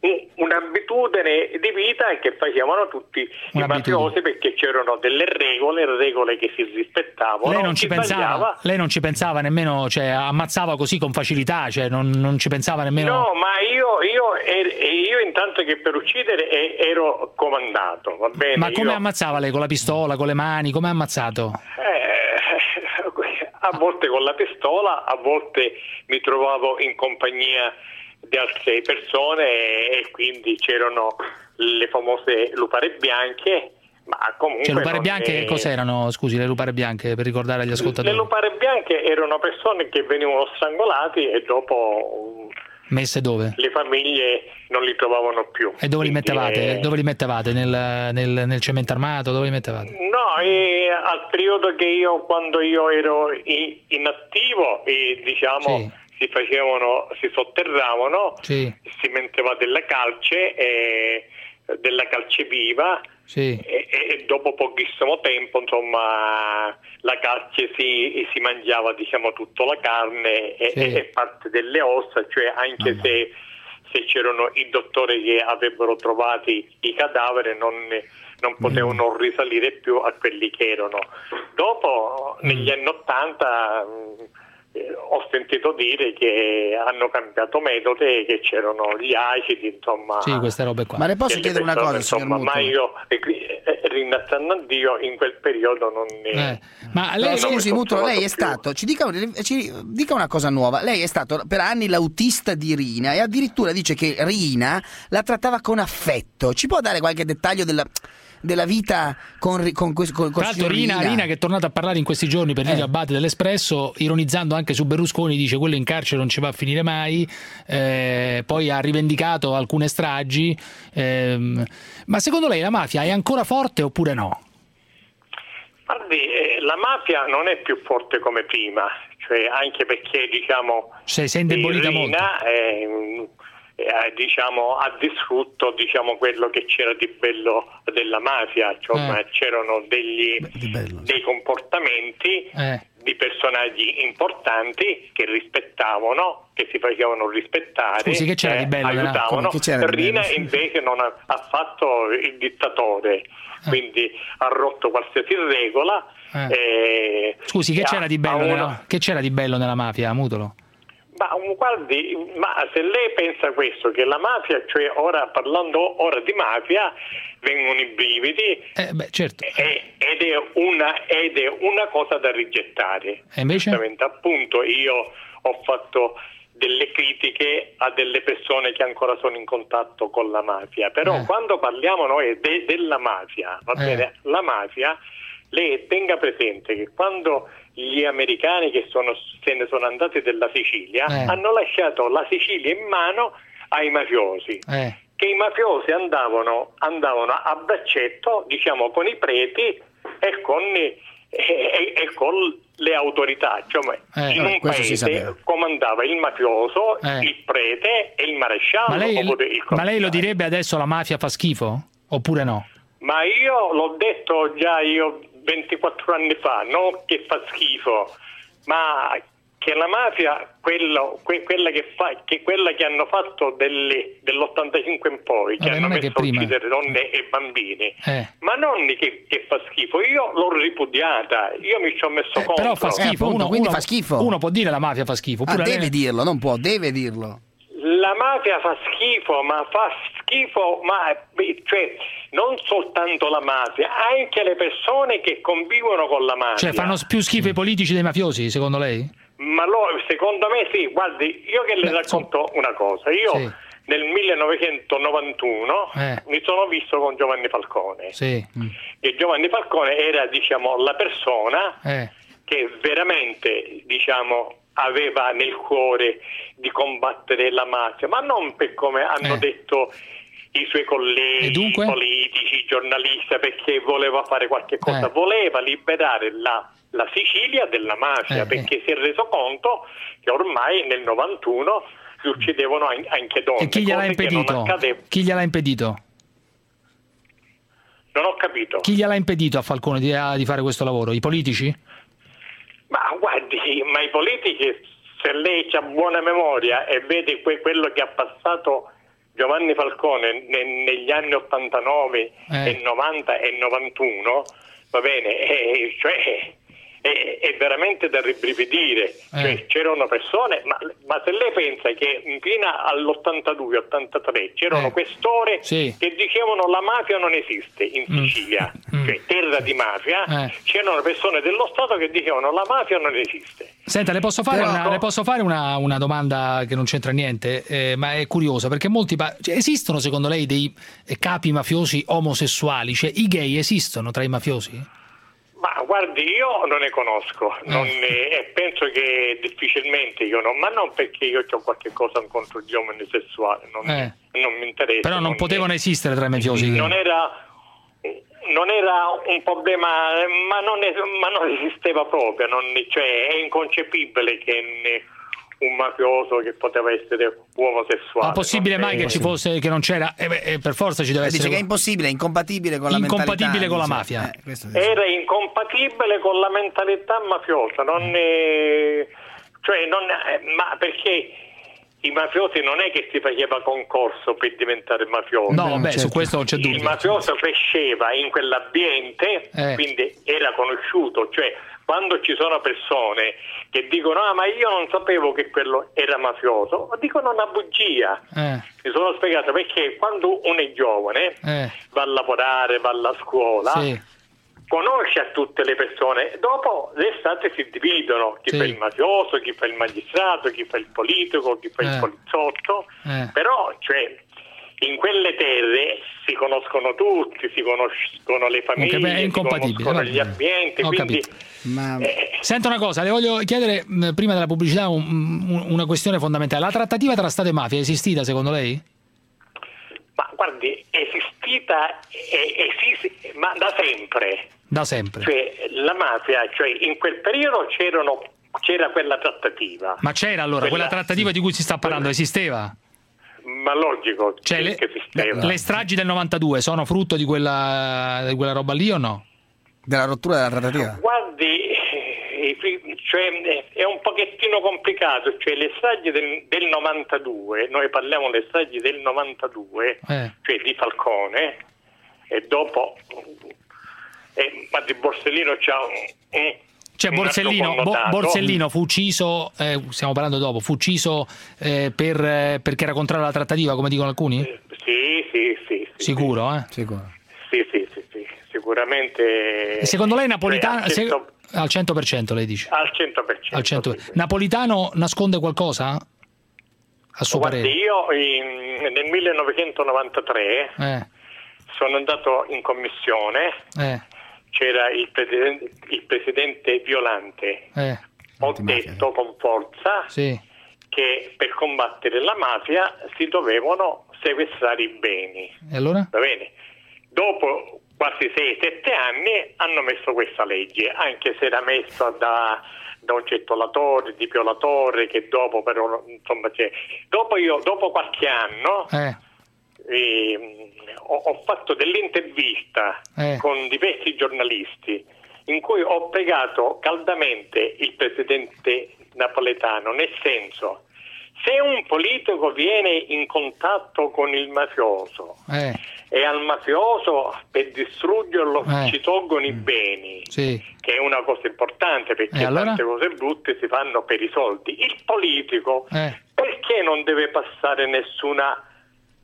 un'abitudine di vita che facevano tutti i mafiosi perché c'erano delle regole, regole che si rispettavano. Lei non ci pensava, lei non ci pensava nemmeno, cioè ammazzava così con facilità, cioè non, non ci pensava nemmeno. No, ma io, io, er- io intanto che per uccidere ero comandato, va bene? Ma come Io- ammazzava lei? Con la pistola, con le mani? Come ha ammazzato? Eh, (laughs) a volte con la pistola, a volte mi trovavo in compagnia di altre persone e, quindi c'erano le famose lupare bianche, ma comunque... Cioè, lupare bianche è- cos'erano? Scusi, le lupare bianche per ricordare agli Le ascoltatori. lupare bianche erano persone che venivano strangolati e dopo Messe dove? le famiglie non li trovavano più. E dove li mettevate? eh, Dove li mettevate? Nel, nel- nel cemento armato? Dove li mettevate? No, e al periodo che io, quando io ero in, in attivo, e, diciamo, si facevano, si sotterravano, Sì, si metteva della calce, e, della calce viva, sì. e, e dopo pochissimo tempo, insomma, la calce si, si mangiava, diciamo, tutta la carne e, Sì. e- parte delle ossa, cioè anche se, se c'erano i dottori che avrebbero trovato i cadaveri non, non potevano risalire più a quelli che erano. Dopo, negli anni Ottanta, mh, eh, ho sentito dire che hanno cambiato metodo e che c'erano gli acidi, insomma. Sì, queste robe qua. Ma le posso chiedere una cosa, signor insomma, ma io, e qui, eh, ringraziando a Dio, in quel periodo non ne... Eh, Ma Lei, lei, scusi, Mutolo, lei è stato, ci dica, ci dica una cosa nuova, lei è stato per anni l'autista di Rina e addirittura dice che Rina la trattava con affetto. Ci può dare qualche dettaglio della, della vita con, con, questo- con, con Tra l'altro Rina, Rina che è tornata a parlare in questi giorni per Livio Abate dell'Espresso, ironizzando anche su Berlusconi, dice quello in carcere non ci va a finire mai, eh, poi ha rivendicato alcune stragi. ehm, ma secondo lei la mafia è ancora forte oppure no? Guardi, eh, la mafia non è più forte come prima, cioè anche perché diciamo Se si è indebolita Rina, eh, eh, diciamo, ha distrutto diciamo, quello che c'era di bello della mafia, cioè, Eh. c'erano degli, dei comportamenti Eh. di personaggi importanti che rispettavano, che si facevano rispettare, Scusi, che c'era eh, di bello nella- aiutavano. Rina bello? invece non ha, ha fatto il dittatore, quindi ha rotto qualsiasi regola. Eh. eh, Scusi, che c'era bello, una- nella, che c'era di bello nella mafia, Mutolo? Ma guardi, ma se lei pensa questo, che la mafia, cioè ora parlando ora di mafia, vengono i brividi Eh, beh, certo. e- ed, è una, ed è una cosa da rigettare. E invece? Appunto io ho fatto delle critiche a delle persone che ancora sono in contatto con la mafia. Però Eh. quando parliamo noi de- della mafia, va Eh. bene, la mafia, lei tenga presente che quando gli americani che sono- se ne sono andati dalla Sicilia Eh. hanno lasciato la Sicilia in mano ai mafiosi Eh. che i mafiosi andavano, andavano a braccetto, diciamo, con i preti e con, e, e- e con le autorità. Cioè, Eh, in un questo si paese comandava il mafioso, Eh. il prete e il maresciallo. Ma lei, il ma lei lo direbbe adesso la mafia fa schifo? Oppure no? Ma io l'ho detto già io 24 anni fa, non che fa schifo, ma che la mafia, quello- que- quella, che fa, che quella che hanno fatto delle- dell'85 in poi, che Vabbè, hanno non è messo che a uccidere donne e bambini, Eh. ma non che, che fa schifo, io l'ho ripudiata, io mi ci ho messo contro. Però fa schifo. appunto, uno, quindi uno- fa schifo. Uno può dire la mafia fa schifo. Ah, deve lei- dirlo, non può, deve dirlo. La mafia fa schifo, ma fa schifo, ma beh, cioè, non soltanto la mafia, anche le persone che convivono con la mafia. Cioè fanno più schifo i politici dei mafiosi, secondo lei? Ma lo- secondo me sì, guardi, io che le racconto una cosa, io Sì. nel 1991 Eh. mi sono visto con Giovanni Falcone, Sì. e Giovanni Falcone era diciamo la persona Eh. che veramente diciamo aveva nel cuore di combattere la mafia, ma non per come hanno Eh. detto i suoi colleghi politici, giornalisti, perché voleva fare qualche cosa, Eh. voleva liberare la, la Sicilia della mafia, Eh, perché si è reso conto che ormai nel 91 si uccidevano an- anche donne. E chi gliel'ha impedito? Chi gliel'ha impedito? Non ho capito. Chi gliel'ha impedito a Falcone di, a- di fare questo lavoro? I politici? Ma guardi, ma i politici, se lei ha buona memoria e vede que- quello che ha passato Giovanni Falcone ne- negli anni 89 Eh. e 90 e 91, va bene, eh, cioè, è, è veramente da ribrividire. Eh. Cioè, c'erano persone, ma, ma se lei pensa che fino all'82-83 c'erano Eh. questore Sì. che dicevano la mafia non esiste in Mm. Sicilia, Mm. cioè terra di mafia, Eh. c'erano persone dello Stato che dicevano la mafia non esiste. Senta, le posso fare, Però- una, le posso fare una, una domanda che non c'entra niente, eh, ma è curiosa, perché molti... pa- cioè, esistono secondo lei dei capi mafiosi omosessuali? Cioè i gay esistono tra i mafiosi? Ma guardi, io non ne conosco Eh. non ne- e penso che difficilmente io no, ma non perché io ho qualche cosa contro gli uomini sessuali, non, Eh. non mi interessa. Però non potevano esistere tra i mafiosi. non era, non era un problema, ma non, ma non esisteva proprio, non- cioè è inconcepibile che ne- un mafioso che poteva essere omosessuale. Ma possibile non mai che ci fosse, che non c'era? Eh eh, per forza ci deve Dice essere... che è impossibile, è incompatibile con la Incompatibile mentalità. con la dice. mafia. Eh, dice. era incompatibile con la mentalità mafiosa, non è- cioè non è- ma perché i mafiosi non è che si faceva concorso per diventare mafioso. No, beh, certo. su questo non c'è Il dubbio. mafioso cresceva in quell'ambiente, Eh. quindi era conosciuto, cioè quando ci sono persone che dicono ah ma io non sapevo che quello era mafioso, dicono una bugia. Eh, Mi sono spiegato perché quando uno è giovane eh, va a lavorare, va alla scuola, sì. conosce a tutte le persone, dopo l'estate si dividono chi Sì. fa il mafioso, chi fa il magistrato, chi fa il politico, chi fa Eh. il poliziotto, Eh. però cioè, in quelle terre si conoscono tutti, si conoscono le famiglie, beh, è si conoscono gli ambienti, quindi capito. Ma eh, Senta una cosa, le voglio chiedere mh, prima della pubblicità un- un- una questione fondamentale. La trattativa tra Stato e mafia è esistita secondo lei? ma guardi, è esistita, è- esiste, ma da sempre. Da sempre. Cioè, la mafia, cioè in quel periodo c'erano, c'era quella trattativa. Ma c'era allora quella trattativa di cui si sta parlando, esisteva? Ma logico Cioè, le, le stragi del 92 sono frutto di quella, di quella roba lì o no? Della rottura della trattativa? Guardi, eh, cioè, eh, è un pochettino complicato, cioè le stragi del, del 92, noi parliamo delle stragi del 92, Eh. cioè di Falcone, e dopo, eh, ma di Borsellino c'ha un... un- Cioè Borsellino, Bo-. Borsellino fu ucciso, eh, stiamo parlando dopo, fu ucciso eh, per, eh, perché era contrario alla trattativa, come dicono alcuni? Sì, sì, sì, sì, Sicuro, eh? Sicuro. sì, sì, sì, sì, sicuramente... E secondo lei Napolitano... cioè, al se- cento- al 100% lei dice. al 100%. Al 100%. sì, sì. Napolitano nasconde qualcosa? a suo Guardi, parere? io in- nel 1993 Eh, sono andato in commissione, eh, c'era il presidente, il presidente Violante. eh, Ho detto con forza sì. che per combattere la mafia si dovevano sequestrare i beni. E allora? Va bene? Dopo quasi 6-7 anni hanno messo questa legge, anche se era messa da, da un gettolatore, di violatore, che dopo però, insomma, c'è. Dopo io, dopo qualche anno, Eh, ehm, ho, ho fatto dell'intervista Eh. con diversi giornalisti in cui ho pregato caldamente il presidente napoletano, nel senso, se un politico viene in contatto con il mafioso eh, e al mafioso per distruggerlo Eh. ci tolgono i beni, sì. che è una cosa importante perché E allora? tante cose brutte si fanno per i soldi. Il politico Eh, perché non deve passare nessuna,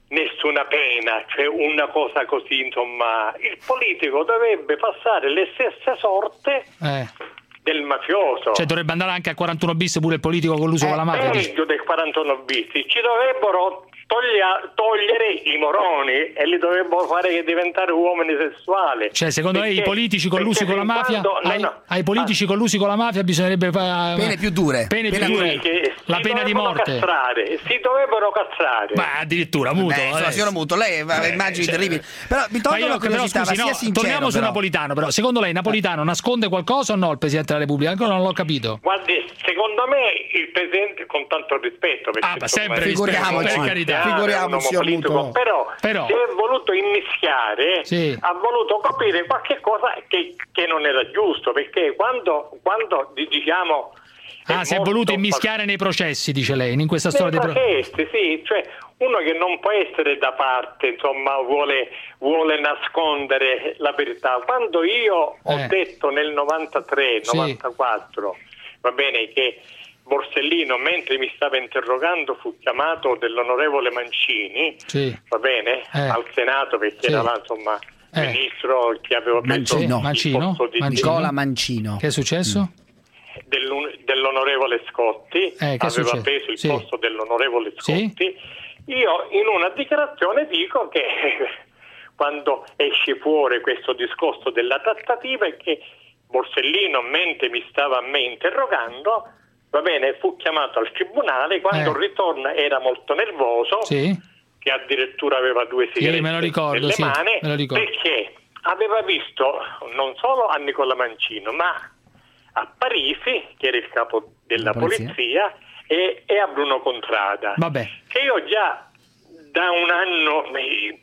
nessuna pena, cioè una cosa così, insomma, il politico dovrebbe passare le stesse sorte eh. Del mafioso. Cioè dovrebbe andare anche a 41 bis pure il politico con l'uso con la mafia. Peggio del 41 bis, ci dovrebbero toglia- togliere i moroni e li dovrebbero fare diventare uomini sessuali. Cioè, secondo lei i Perché- politici collusi perché con la mafia, quando- no, ai, no. ai politici collusi con la mafia bisognerebbe fare Pene più dure. Pene più dure. La pena di morte. Castrare, si dovrebbero castrare. Ma addirittura muto. Beh, insomma, eh. signor Muto, lei aveva Eh, immagini cioè, terribili. Però mi tolgo la curiosità, scusi, ma sia no, sincero. torniamo su però. Napolitano, però secondo lei Napolitano nasconde qualcosa o no il Presidente della Repubblica? Ancora non l'ho capito. Guardi, secondo me il presidente, con tanto rispetto, perché Ah, ma sempre rispetto, Figuriamoci, per carità. Un figuriamoci, uomo signor politico, però, Però- si è voluto immischiare, Sì. ha voluto coprire qualche cosa che, che non era giusto, perché quando, quando di- diciamo... Ah, si è voluto immischiare nei processi, dice lei, in questa storia dei pro- processi, sì, cioè uno che non può essere da parte, insomma, vuole, vuole nascondere la verità. Quando io ho Eh. detto nel 93, Sì. 94, va bene, che Borsellino, mentre mi stava interrogando, fu chiamato dell'onorevole Mancini, Sì. va bene, Eh. al Senato, perché Sì. era là, insomma, Eh. ministro che aveva preso Mancino. il Mancino? posto di- Mancino? Nicola Mancino. Che è successo? dell'un- dell'onorevole Scotti, Eh, aveva preso il Sì. posto dell'onorevole Sì. Scotti, io in una dichiarazione dico che (laughs) quando esce fuori questo discorso della trattativa è che Borsellino, mentre mi stava a me interrogando, va bene, fu chiamato al tribunale, quando Eh. ritorna era molto nervoso, Sì. che addirittura aveva due Sì, sigarette me lo ricordo, sì, mani, me lo ricordo. perché aveva visto non solo a Nicola Mancino, ma a Parisi, che era il capo della La polizia. polizia, e, e a Bruno Contrada, Vabbè. che io già da un anno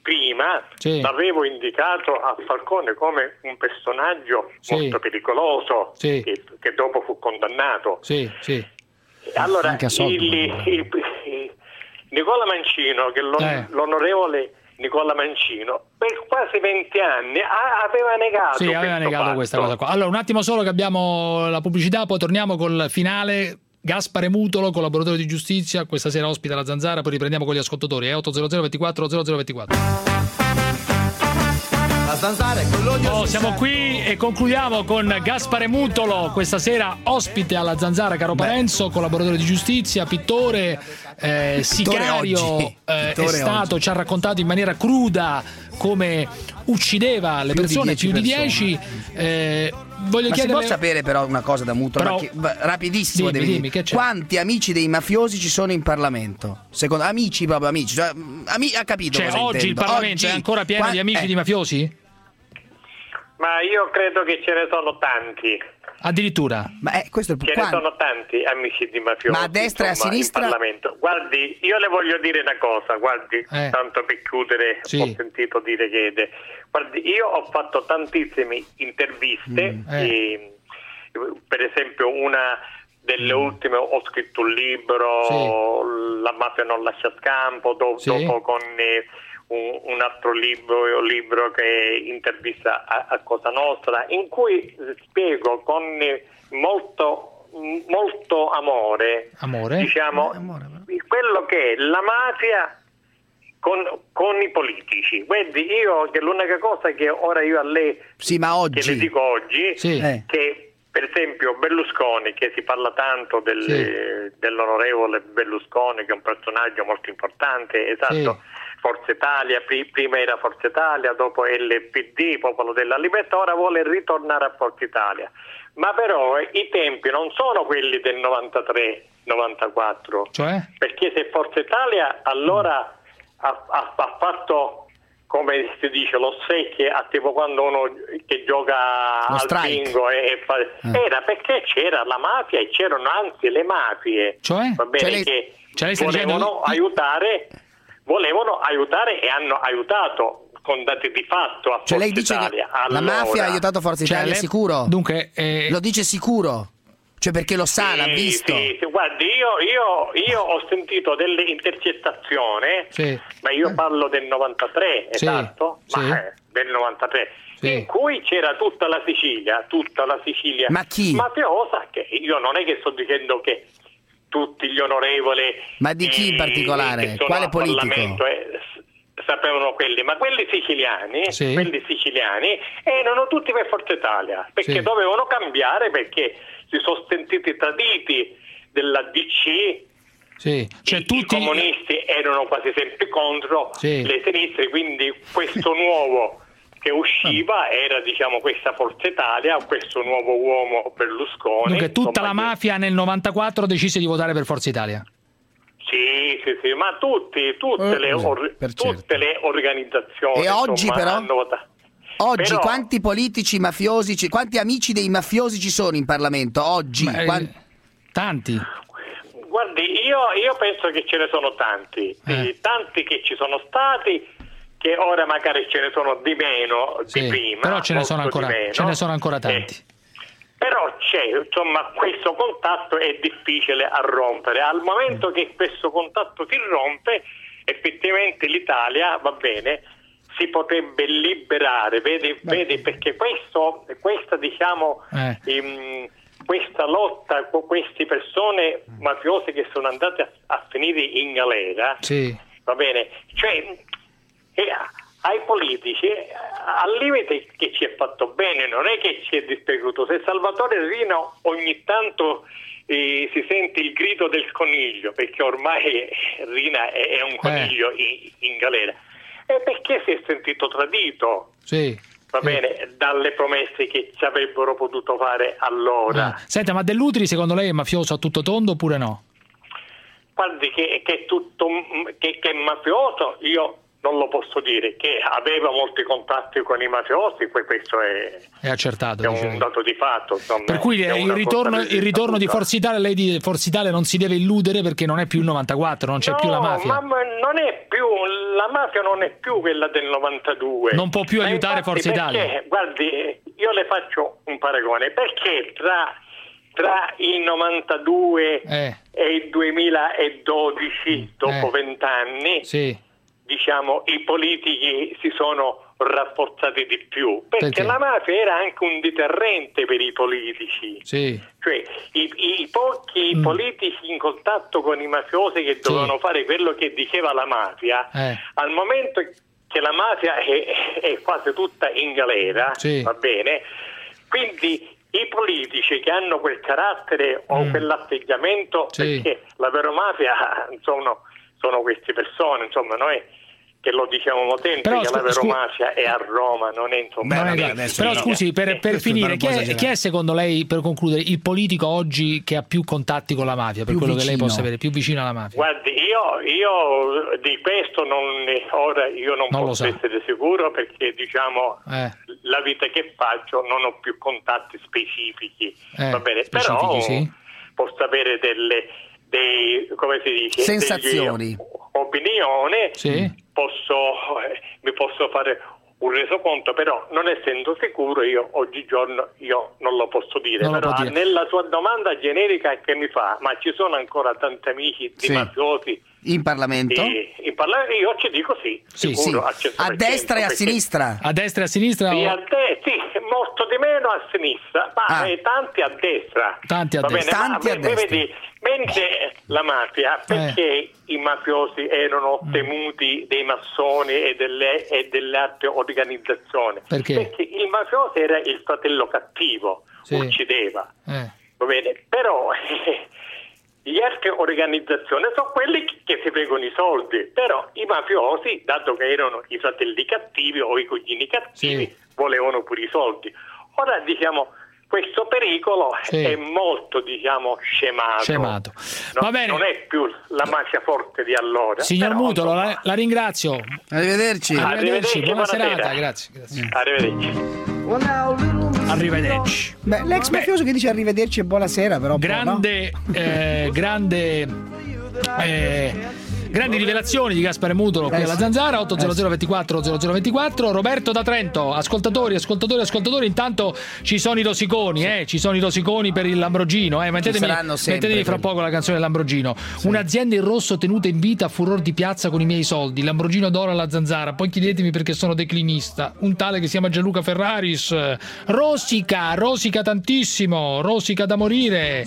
prima Sì. l'avevo indicato a Falcone come un personaggio Sì. molto pericoloso, Sì. che, che dopo fu condannato. Sì, sì. Allora, a il, il- il- Nicola Mancino, che l'on- Eh. l'onorevole Nicola Mancino, per quasi 20 anni ha- aveva negato Sì, aveva questo negato fatto. questa cosa qua. Allora, un attimo solo che abbiamo la pubblicità, poi torniamo col finale. Gaspare Mutolo, collaboratore di giustizia, questa sera ospita la Zanzara, poi riprendiamo con gli ascoltatori. È 800 24 0024. La zanzara è quello di Oh, siamo qui e concludiamo con Gaspare Mutolo, questa sera ospite alla Zanzara Caro Parenzo, collaboratore di giustizia, pittore, eh, sicario, oggi. eh, è stato, ci ha raccontato in maniera cruda come uccideva le Più di persone, 10 più di persone. 10. Eh, voglio Ma si chiedere... può sapere però una cosa da Muto, Però- che- rapidissimo Dimmi, devi dimmi, dire. Quanti amici dei mafiosi ci sono in Parlamento? Secondo amici proprio amici, cioè, mm, ami- ha capito Cioè, oggi il intendo. Parlamento Oggi- è ancora pieno qua- di amici eh, di mafiosi? Ma io credo che ce ne sono tanti. Addirittura. Ma eh, questo è il Ce ne quanti- sono tanti amici di mafiosi. Ma a destra e a sinistra? In Parlamento. Guardi, io le voglio dire una cosa, guardi, Eh. tanto per chiudere, Sì. ho sentito dire che... Guardi, io ho fatto tantissime interviste, Mm, eh. e, per esempio una delle ultime ho scritto un libro, La mafia non lascia scampo, do- Sì. dopo con... eh, un, un altro libro, un libro che intervista a, a Cosa Nostra, in cui spiego con eh, molto, molto amore, Amore? diciamo, quello che è la mafia con, con i politici. Guardi, io che l'unica cosa che ora io a lei Sì, ma che le oggi dico oggi, Sì. Eh. che per esempio Berlusconi, che si parla tanto del- dell'onorevole Berlusconi, che è un personaggio molto importante, esatto. Forza Italia, pri- prima era Forza Italia, dopo LPD, Popolo della Libertà, ora vuole ritornare a Forza Italia. Ma però eh, i tempi non sono quelli del 93-94, Cioè? perché se Forza Italia allora ha, ha- ha fatto come si dice lo secchie a tipo quando uno che gioca Lo al strike. bingo e, e fa- era perché c'era la mafia e c'erano anzi le mafie Cioè? va bene Cioè lei- che cioè volevano dicendo- aiutare volevano aiutare e hanno aiutato con dati di fatto a Cioè lei Forza dice che Italia. la Allora- mafia ha aiutato Forza Cioè, Italia, lei- sicuro? Dunque, eh, Lo dice sicuro? Cioè perché lo sa, l'ha Sì, visto? sì, sì, guardi, io, io- io ho sentito delle intercettazioni, Sì. ma io parlo del 93, Sì, esatto, sì. ma, eh, del 93, Sì. in cui c'era tutta la Sicilia, tutta la Sicilia Ma chi? mafiosa, che io non è che sto dicendo che tutti gli onorevoli Ma di chi in eh, particolare? Quale al politico? Parlamento, eh, sapevano quelli, ma quelli siciliani, Sì. quelli siciliani erano tutti per Forza Italia, perché Sì. dovevano cambiare perché si sono sentiti traditi della DC, sì. Cioè, i tutti... comunisti erano quasi sempre contro Sì. le sinistre, quindi questo nuovo che usciva era diciamo questa Forza Italia, questo nuovo uomo Berlusconi. Dunque, tutta insomma, la mafia nel 94 decise di votare per Forza Italia. Sì, sì, sì, ma tutti, tutte, Eh, le, or- per tutte le organizzazioni E oggi insomma, però? hanno votato. Oggi Però- quanti politici mafiosi, ci- quanti amici dei mafiosi ci sono in Parlamento? Oggi? Ma, eh, Quan- Tanti. Guardi, io, io penso che ce ne sono tanti, Eh. Tanti che ci sono stati, che ora magari ce ne sono di meno Sì, di prima. però ce ne, sono ancora, ce ne sono ancora Eh, tanti. Però c'è, insomma, questo contatto è difficile a rompere. Al momento che questo contatto si rompe, effettivamente l'Italia, va bene, si potrebbe liberare, vedi, vedi, perché questo, questa, diciamo, Eh. ehm, questa lotta con queste persone mafiose che sono andate a, a finire in galera, Sì. va bene, cioè e ai politici eh, al limite che ci è fatto bene, non è che ci è dispiaciuto. Se Salvatore Rino ogni tanto eh, si sente il grido del coniglio, perché ormai Rina è, è un coniglio in, in galera, è perché si è sentito tradito. Sì. Va bene, dalle promesse che ci avrebbero potuto fare allora. Ah. Senta, ma Dell'Utri secondo lei è mafioso a tutto tondo oppure no? Guardi che, che tutto che, che è mafioso, io non lo posso dire, che aveva molti contatti con i mafiosi, poi questo è, È accertato. è dice un dato di fatto. Insomma, Per cui eh, il ritorno, il ritorno di. Forza Italia, lei di Forza Italia non si deve illudere perché non è più il 94, non c'è No, più la mafia. ma- ma non è più, la mafia non è più quella del 92. Non può più Ma aiutare Forza perché, Italia. Guardi, io le faccio un paragone, perché tra, tra il 92 Eh, e il 2012, dopo Eh. vent'anni, sì. Diciamo, i politici si sono rafforzati di più, perché, Perché? la mafia era anche un deterrente per i politici. Sì. Cioè, i, i pochi Mm. politici in contatto con i mafiosi che dovevano fare quello che diceva la mafia, Eh. al momento che la mafia è, è quasi tutta in galera, Sì. va bene, quindi i politici che hanno quel carattere o Mm. quell'atteggiamento, Sì. perché la vera mafia insomma, sono queste persone, insomma, noi che lo diciamo sempre Però, che scu- la vera scu- mafia è a Roma, non è in Sicilia. però scusi, per, per Questo finire, chi è, chi è secondo lei, per concludere, il politico oggi che ha più contatti con la mafia, per Più quello che lei vicino. possa avere, più vicino alla mafia? Guardi, io, io di questo non ne- ora io non, Non posso so. essere sicuro perché diciamo Eh, la vita che faccio non ho più contatti specifici, Eh, va bene, specifici, però sì. posso avere delle dei, come si dice, Sensazioni. delle opinioni, Sì. posso, eh, mi posso fare un resoconto, però non essendo sicuro io oggigiorno io non lo posso dire. Non però dire. nella sua domanda generica che mi fa, ma ci sono ancora tanti amici di Sì. mafiosi In Parlamento? E- in parla- io ci dico sì, Sì, sicuro, sì. al 100%, A destra e a sinistra? A destra e a sinistra? Sì, o- a de- sì, molto di meno a sinistra, ma Ah. eh, tanti a destra. Tanti a Va destra. Bene, ma Tanti a ve- ve destra. vedi, mentre la mafia, perché i mafiosi erano Mm. temuti dei massoni e delle, e delle altre organizzazioni? Perché? Perché il mafioso era il fratello cattivo, Sì. uccideva. Eh. Va bene, però (laughs) gli altre organizzazioni sono quelli che- si prendono i soldi, però i mafiosi, dato che erano i fratelli cattivi o i cugini cattivi, volevano pure i soldi. Ora diciamo questo pericolo Sì. è molto diciamo scemato. Scemato. No- Va bene. Non è più la mafia forte di allora. Signor però, Mutolo, la, la ringrazio. Arrivederci. Arrivederci, Arrivederci, buona buonasera. serata, grazie. grazie. Arrivederci. Arrivederci. Beh, l'ex mafioso che dice arrivederci e buonasera, però. po', no? Grande, eh, grande, eh, grandi rivelazioni di Gaspare Mutolo qui Eh, alla sì. Zanzara 800 24 0024 Roberto da Trento ascoltatori ascoltatori ascoltatori intanto ci sono i rosiconi eh, ci sono i rosiconi per il Lambrogino eh. mettetemi, mettetemi fra poco la canzone Lambrogino. Un'azienda in rosso tenuta in vita a furor di piazza con i miei soldi. Lambrogino d'oro alla Zanzara. Poi chiedetemi perché sono declinista. Un tale che si chiama Gianluca Ferraris. Rosica rosica tantissimo rosica da morire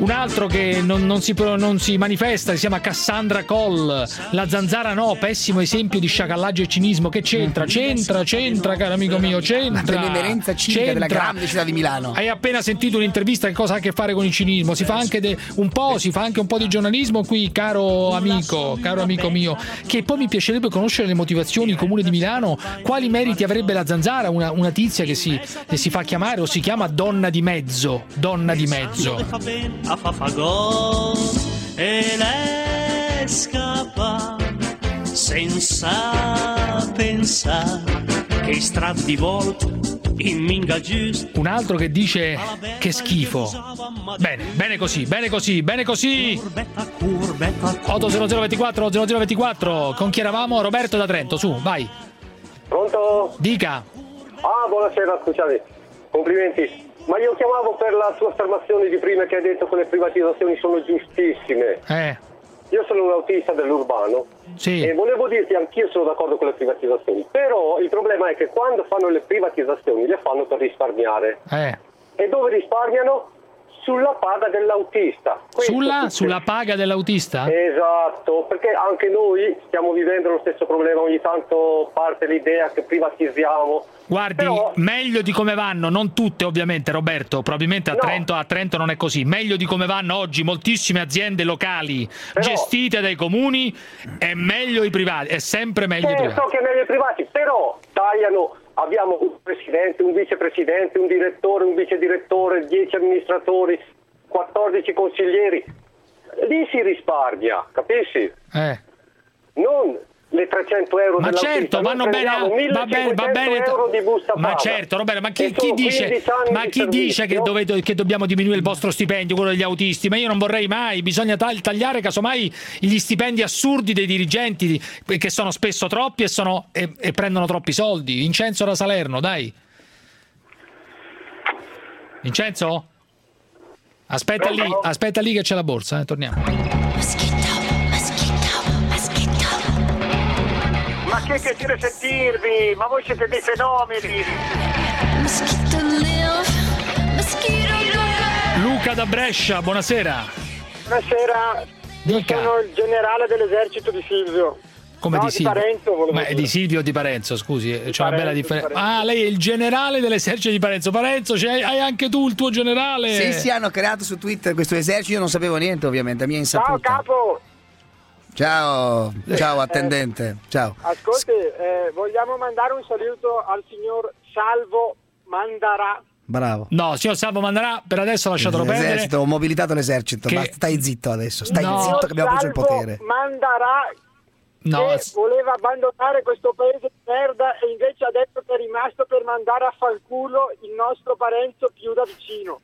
un altro che non, non si, non si manifesta si chiama Cassandra Coll. La zanzara no, pessimo esempio di sciacallaggio e cinismo. Che c'entra? C'entra, c'entra, caro amico mio, La c'entra. benemerenza civica della grande città di Milano. Hai appena sentito un'intervista che cosa ha a che fare con il cinismo? Si fa anche de- un po', si fa anche un po' di giornalismo qui, caro amico, caro amico mio. Che poi mi piacerebbe conoscere le motivazioni il comune di Milano. Quali meriti avrebbe la zanzara? Una, una tizia che si, che si fa chiamare o si chiama donna di mezzo. Donna di mezzo. A Fafagò e lei scappa senza pensare che in minga giusto Un altro che dice che schifo. Bene, bene così, bene così, bene così. 80024 0024. Con chi eravamo? Roberto da Trento, su, vai. Pronto? Dica. Ah, buonasera, scusate. Complimenti. Ma io chiamavo per la tua affermazione di prima che hai detto che le privatizzazioni sono giustissime. Eh, Io sono un autista dell'urbano sì. e volevo dirti anch'io sono d'accordo con le privatizzazioni, però il problema è che quando fanno le privatizzazioni le fanno per risparmiare. Eh. E dove risparmiano? Sulla paga dell'autista. Sulla, sulla paga dell'autista? Esatto, perché anche noi stiamo vivendo lo stesso problema, ogni tanto parte l'idea che privatizziamo. Guardi, meglio di come vanno, non tutte ovviamente Roberto, probabilmente a, Trento, a Trento non è così, meglio di come vanno oggi moltissime aziende locali gestite dai comuni, è meglio i privati, è sempre meglio i Certo privati. che è meglio i privati, però tagliano, abbiamo un presidente, un vicepresidente, un direttore, un vicedirettore, 10 amministratori, 14 consiglieri. Lì si risparmia, capisci? Eh. Non le 300 euro Ma certo, vanno bene, va bene, va 1500 bene. euro di busta Ma certo, Roberto, ma chi, chi dice, 15 anni ma chi dice che, dovete- che dobbiamo diminuire il vostro stipendio, quello degli autisti? Ma io non vorrei mai, bisogna tag- tagliare casomai gli stipendi assurdi dei dirigenti, che sono spesso troppi e, sono- e- e prendono troppi soldi. Vincenzo da Salerno, dai. Vincenzo? Aspetta lì, aspetta lì che c'è la borsa, eh, torniamo. Che dire sentirvi? Ma voi siete dei fenomeni! Luca da Brescia, buonasera. Buonasera, Dica. sono il generale dell'esercito di Silvio. Come no, di Silvio? Parenzo volevo Ma è di Silvio o di Parenzo, scusi, eh, c'è una bella Parenzo, di differenza. Parenzo. Ah, lei è il generale dell'esercito di Parenzo. Parenzo, c'hai- hai anche tu il tuo generale? Sì, sì, hanno creato su Twitter questo esercito, io non sapevo niente ovviamente, a mia Ciao insaputa. capo, Ciao, ciao attendente, ciao. ascolti, eh, vogliamo mandare un saluto al signor Salvo Mandarà. Bravo. No, signor Salvo Mandarà, per adesso lasciatelo perdere. L'esercito, ho mobilitato l'esercito, Che- basta, stai zitto adesso, stai No. zitto che abbiamo preso il Salvo potere. Mandarà No, che voleva abbandonare questo paese di merda e invece ha detto che è rimasto per mandare a fanculo il nostro Parenzo più da vicino.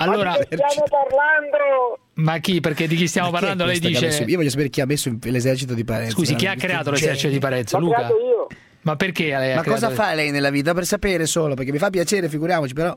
Allora- Ma stiamo parlando? Ma chi? Perché di chi stiamo Ma chi parlando? Lei che ha dice. messo- Io voglio sapere chi ha messo l'esercito di Parenzo. Scusi, chi ha creato Che l'esercito di Parenzo? Luca? creato io. Ma perché lei ha Ma cosa fa lei nella vita? Per sapere solo, perché mi fa piacere, figuriamoci, però.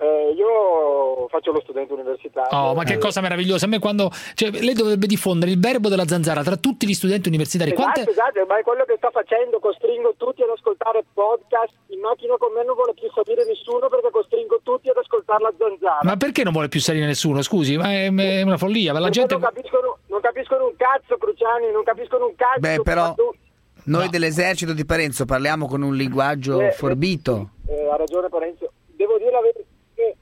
Eh, io faccio lo studente universitario. Oh, ma che cosa meravigliosa! A me quando. Cioè, lei dovrebbe diffondere il verbo della zanzara tra tutti gli studenti universitari. Esatto, Quante... esatto, ma è quello che sta facendo, costringo tutti ad ascoltare podcast, in macchina con me non vuole più salire nessuno perché costringo tutti ad ascoltare la zanzara. Ma perché non vuole più salire nessuno? Scusi, ma è, è una follia. La Perché gente. non, capiscono, non capiscono un cazzo, Cruciani, non capiscono un cazzo. Beh, però ma tu- noi dell'esercito di Parenzo parliamo con un linguaggio Eh, eh, forbito. eh, ha ragione Parenzo. Devo dire la verità che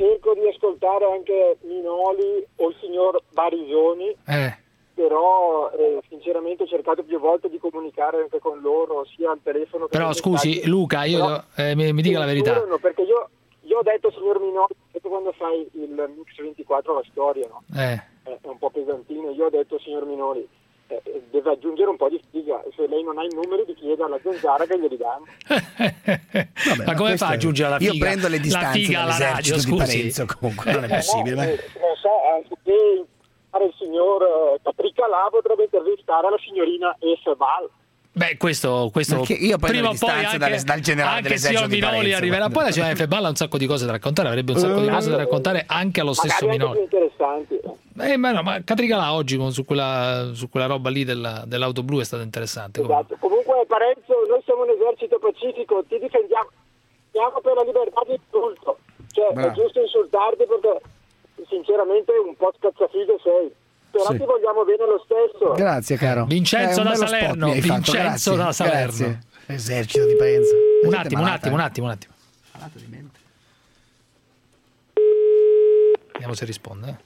cerco di ascoltare anche Minoli o il signor Barisoni, Eh. però eh, sinceramente ho cercato più volte di comunicare anche con loro, sia al telefono che Però scusi, messaggi. Luca, io Però eh, mi, mi dica la verità. censurano, Perché io, io ho detto signor Minoli, quando fai il Mix 24 la storia, no? Eh. è è un po' pesantino. Io ho detto, signor Minoli, eh, eh, deve aggiungere un po' di figa. Se lei non ha i numeri, di chieda alla zanzara che glieli danno. (laughs) ma come fa a aggiungere la figa? Io prendo le la distanze figa alla radio, dall'esercito di scusi. Parenzo, comunque non è possibile. ma- Eh, non so, anziché fare il signor eh, Caprica là, potrebbe intervistare la signorina F. Val. Beh, questo, questo io prendo prima le o poi distanze anche, dalle- dal generale anche dell'esercito signor di Minoli Parenzo, arriverà. Poi la signora Feballa ha un sacco di cose da raccontare, avrebbe un sacco di cose da raccontare anche allo stesso anche Minoli. più interessanti. Eh, ma no, ma Catricala oggi con- su quella, su quella roba lì della- dell'auto blu è stata interessante. comunque. Esatto. Comunque, Parenzo, noi siamo un esercito pacifico, ti difendiamo siamo per la libertà di insulto. Cioè, è Bravo. giusto insultarti perché sinceramente un po' scazzafigo sei. Però Sì. ti vogliamo bene lo stesso. Grazie, caro. Vincenzo Eh, da Salerno, Vincenzo da Salerno. grazie. Esercito di Parenzo. Un attimo, un attimo, eh. un attimo, un attimo. Vediamo se risponde.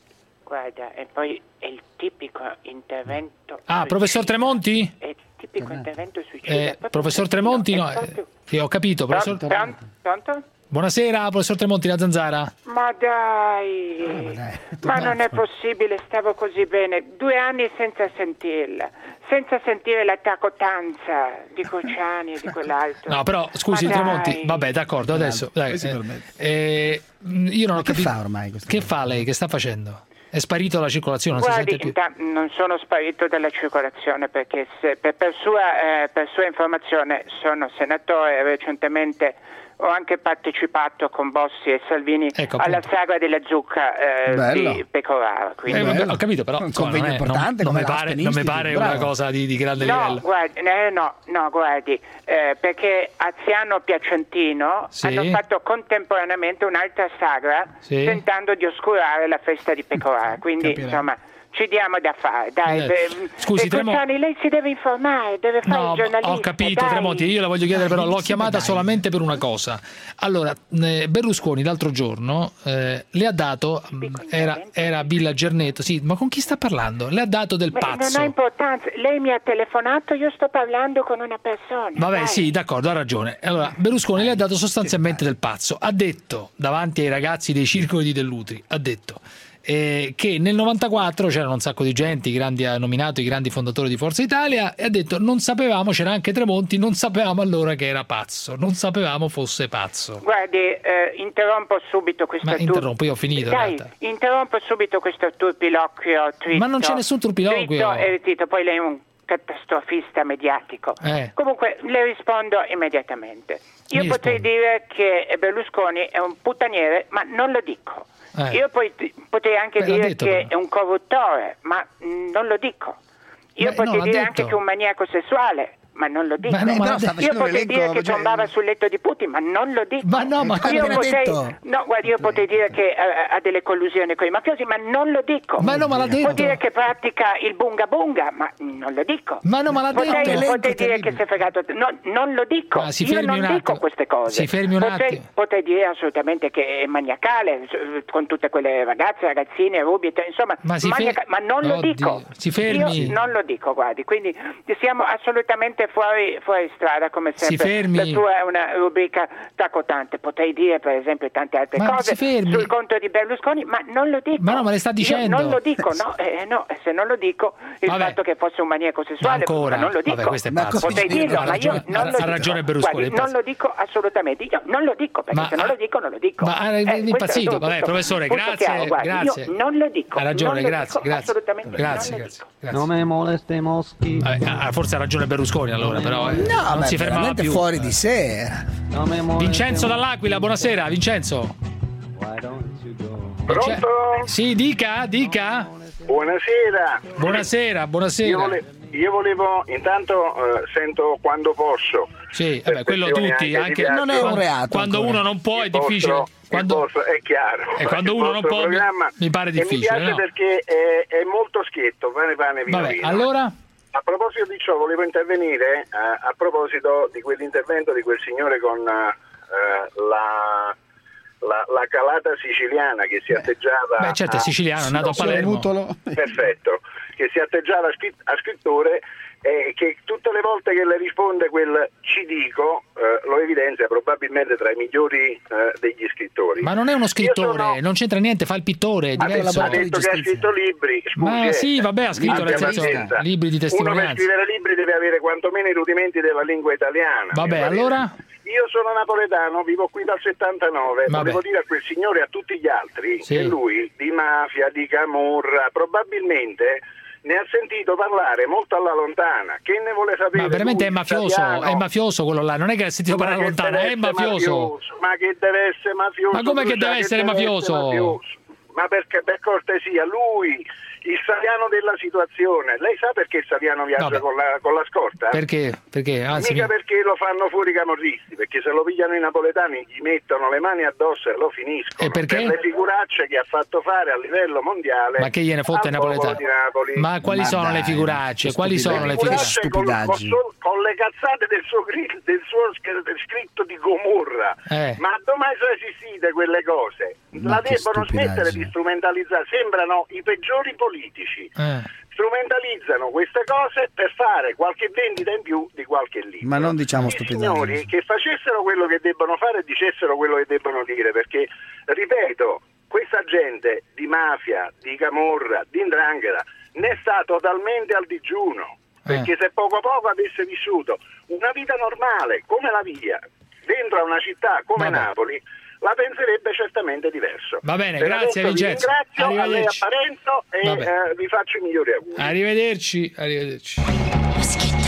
Guarda, e poi è il tipico intervento. Ah, professor Tremonti? È il tipico intervento suicida. Eh, professor Tremonti? No, eh, sì, ho capito. Professor... Pronto? Pronto? Buonasera, professor Tremonti, la zanzara. Ma dai, ma non è possibile, stavo così bene, due anni senza sentirla, senza sentire la tacotanza di Cociani e di quell'altro. No, però scusi, Ma dai. Tremonti, vabbè, d'accordo, adesso. dai, si eh, eh, io non ho che capito. fa ormai questo? Che fa lei? Che sta facendo? È sparito la circolazione, non Guardi, si inta- non sono sparito dalla circolazione perché se- per, per sua, eh, per sua informazione sono senatore recentemente ho anche partecipato con Bossi e Salvini Ecco, alla saga della zucca eh, di Pecoraro. quindi- Eh, ho capito, però Un insomma, convegno non, è- non- importante non come mi pare, non mi pare bravo. una cosa di, di grande No, livello. guardi, eh, no, no, guardi, eh, perché Aziano Piacentino Sì. hanno fatto contemporaneamente un'altra sagra Sì. tentando di oscurare la festa di Pecoraro. Quindi, Capirei. insomma, ci diamo da fare. Dai, Eh, scusi, e Tremo- Cruciani, lei si deve informare, deve fare No, il giornalista. ho capito dai. Tremonti, io la voglio chiedere però, l'ho chiamata dai. solamente per una cosa. Allora, eh, Berlusconi l'altro giorno eh, le ha dato, mh, era, era Villa Gernetto, sì, ma con chi sta parlando? Le ha dato del Beh, non pazzo. ha importanza, lei mi ha telefonato, io sto parlando con una persona. Vabbè, dai. sì, d'accordo, ha ragione. Allora, Berlusconi le ha dato sostanzialmente del pazzo. Ha detto, davanti ai ragazzi dei circoli di Dell'Utri, ha detto eh, che nel 94 c'erano un sacco di gente, i grandi, ha nominato i grandi fondatori di Forza Italia e ha detto non sapevamo, c'era anche Tremonti, non sapevamo allora che era pazzo, non sapevamo fosse pazzo. Guardi, eh, interrompo subito questo Ma tur- interrompo, io ho finito, in Dai, interrompo subito questo turpiloquio tritto. Ma non c'è nessun turpiloquio. Tritto e poi lei è un catastrofista mediatico. Eh. Comunque le rispondo immediatamente. Io Mi potrei rispondi. dire che Berlusconi è un puttaniere, ma non lo dico. Eh. Io poi potrei anche Beh, dire detto, che però. è un corruttore, ma mm, non lo dico. Io Beh, no, potrei l'ha dire detto. anche che è un maniaco sessuale, ma non lo dico. Ma no, ma. Io potrei dire che cioè- tombava sul letto di Putin, ma non lo dico. Ma no, ma io potrei, detto. no, guarda, io potrei dire che eh, ha delle collusioni con i mafiosi, ma non lo dico. Ma no, ma l'ha Può detto. dire che pratica il bunga bunga, ma non lo dico. Ma no, ma l'ha potrei, detto. potrei Elenco dire che si è fregato. No, non lo dico. Ma si io non un dico attimo. queste cose. Si fermi un potrei, attimo. potrei dire assolutamente che è maniacale con tutte quelle ragazze, ragazzine, rubi, insomma, Ma si maniaca- fer- ma non lo Oddio, dico. si fermi. Io non lo dico, guardi. Quindi siamo assolutamente fuori, fuori strada, come Si sempre. fermi. La sua è una rubrica tacotante. Potrei dire, per esempio, tante altre Ma cose si sul conto di Berlusconi, ma non lo dico. Ma no, ma le sta Io dicendo. non lo dico, no, eh, no, se non lo dico, il Vabbè. fatto che fosse un maniaco sessuale, Ma non lo dico. Vabbè, questo è Ma pazzo. Potrei dirlo, ha ma ragione, io non ha- lo ha dico. ragione Berlusconi, Guardi, non lo dico assolutamente. Io non lo dico, perché Ma- se non lo dico, non lo dico. Ma è Eh, impazzito, vabbè, professore, grazie, chiaro, guardi, grazie. Io non lo dico. Ha ragione, grazie. Assolutamente. Grazie, grazie. Non mi moleste moschi. Ah, forse ha ragione Berlusconi allora, però eh, No, non ma si è fermava veramente più. fuori di sé. Non Vincenzo dall'Aquila, buonasera, Vincenzo. Pronto? Sì, dica, dica. Buonasera. Buonasera, buonasera. Io, vole- io volevo, intanto eh, sento quando posso. Sì, vabbè, quello tutti, anche anche viaggio. Quando uno non può è Il difficile. vostro- Quando- vostro- è chiaro. E quando Il uno non può, mi- pare e difficile, Mi piace no? perché è, è molto schietto, pane pane vino Vabbè, vino. allora? A proposito di ciò, volevo intervenire eh, a proposito di quell'intervento di quel signore con eh, la, la- la calata siciliana che si atteggiava. Beh, certo, è a- siciliano, è nato a Palermo. Perfetto, che si atteggiava a, a scrittore e che tutte le volte che le risponde quel ci dico eh, lo evidenzia probabilmente tra i migliori eh, degli scrittori. Ma non è uno scrittore, sono- non c'entra niente, fa il pittore, ha detto, ha detto che ha scritto libri, scusi, Ma eh. sì, vabbè, ha scritto nel senso, libri di Uno per testimonianza. scrivere libri deve avere quantomeno i rudimenti della lingua italiana. Vabbè, allora? Io sono napoletano, vivo qui dal 79, Vabbè. volevo dire a quel signore e a tutti gli altri Sì. che lui di mafia, di camorra, probabilmente ne ha sentito parlare molto alla lontana. Che ne vuole sapere? Ma veramente è mafioso, italiano? è mafioso quello là, non è che ha sentito parlare che lontano, deve è essere mafioso. Ma che deve essere mafioso? Ma come che deve essere mafioso? mafioso? Ma perché per cortesia, lui, il Saliano della situazione, lei sa perché il Saliano viaggia con la, con la scorta? Perché? Perché? Anzi, Mica perché lo fanno fuori i camorristi, perché se lo pigliano i napoletani gli mettono le mani addosso e lo finiscono. E perché? Per le figuracce che ha fatto fare a livello mondiale. ma che gliene fotte i napoletani? Ma quali sono le figuracce? Quali sono le figuracce con, con, le cazzate del suo, del suo sc- scritto di Gomorra. Eh. Ma domani sono esistite quelle cose. La che debbono smettere di strumentalizzare. Sembrano i peggiori politici. Eh. Strumentalizzano queste cose per fare qualche vendita in più di qualche libro. Ma non diciamo stupidaggini. signori che facessero quello che debbono fare e dicessero quello che debbono dire, perché, ripeto, questa gente di mafia, di camorra, di indrangheta ne sta totalmente al digiuno, perché se poco a poco avesse vissuto una vita normale, come la via, dentro a una città come Vabbè. Napoli, la penserebbe certamente diverso. Va bene, Per grazie, vi Vincenzo. ringrazio a lei a. Parenzo e eh, vi faccio i migliori auguri. Arrivederci, arrivederci.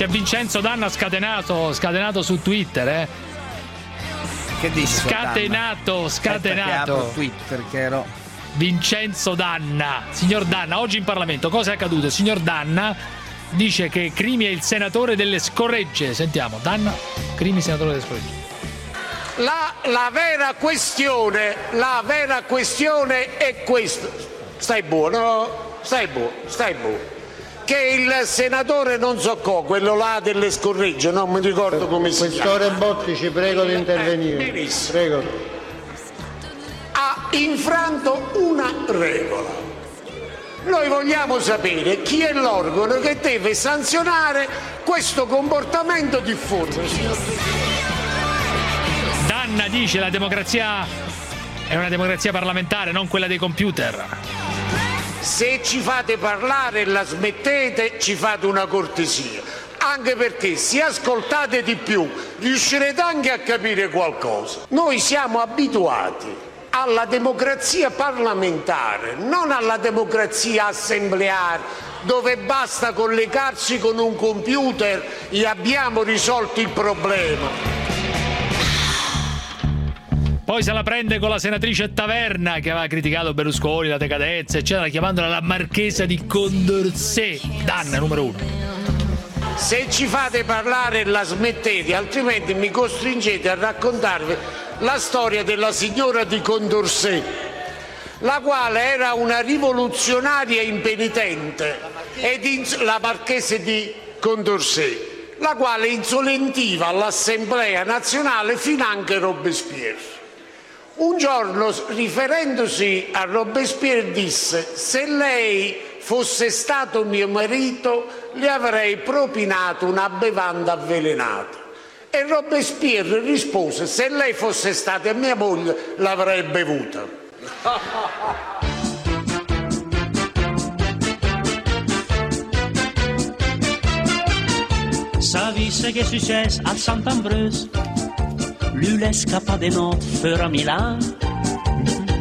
C'è Vincenzo Danna scatenato, scatenato su Twitter, eh. Che dici? Scatenato, scatenato. Twitter che ero. Vincenzo Danna, signor Danna, oggi in Parlamento cosa è accaduto? Signor Danna dice che Crimi è il senatore delle scorregge. Sentiamo, Danna, Crimi senatore delle scorregge. La, la vera questione, la vera questione è questa. Stai buono, stai buono, stai buono. Che il senatore non so co, quello là delle scorregge, non mi ricordo come si chiama. Questore Botti, ci prego di intervenire. benissimo. Prego. ha infranto una regola. Noi vogliamo sapere chi è l'organo che deve sanzionare questo comportamento diffuso. Danna dice la democrazia è una democrazia parlamentare, non quella dei computer. Se ci fate parlare e la smettete, ci fate una cortesia. Anche perché se ascoltate di più riuscirete anche a capire qualcosa. Noi siamo abituati alla democrazia parlamentare, non alla democrazia assembleare, dove basta collegarsi con un computer e abbiamo risolto il problema. Poi se la prende con la senatrice Taverna che aveva criticato Berlusconi, la decadenza, eccetera, chiamandola la marchesa di Condorcet. Danna numero uno. Se ci fate parlare la smettete, altrimenti mi costringete a raccontarvi la storia della signora di Condorcet, la quale era una rivoluzionaria impenitente, la marchese di Condorcet, la quale insolentiva all'Assemblea nazionale finanche Robespierre. Un giorno, riferendosi a Robespierre, disse: Se lei fosse stato mio marito, le avrei propinato una bevanda avvelenata. E Robespierre rispose: Se lei fosse stata mia moglie, l'avrei bevuta. Savisse che è successo a Sant'Ambrose Lui le scappa di notte a Milano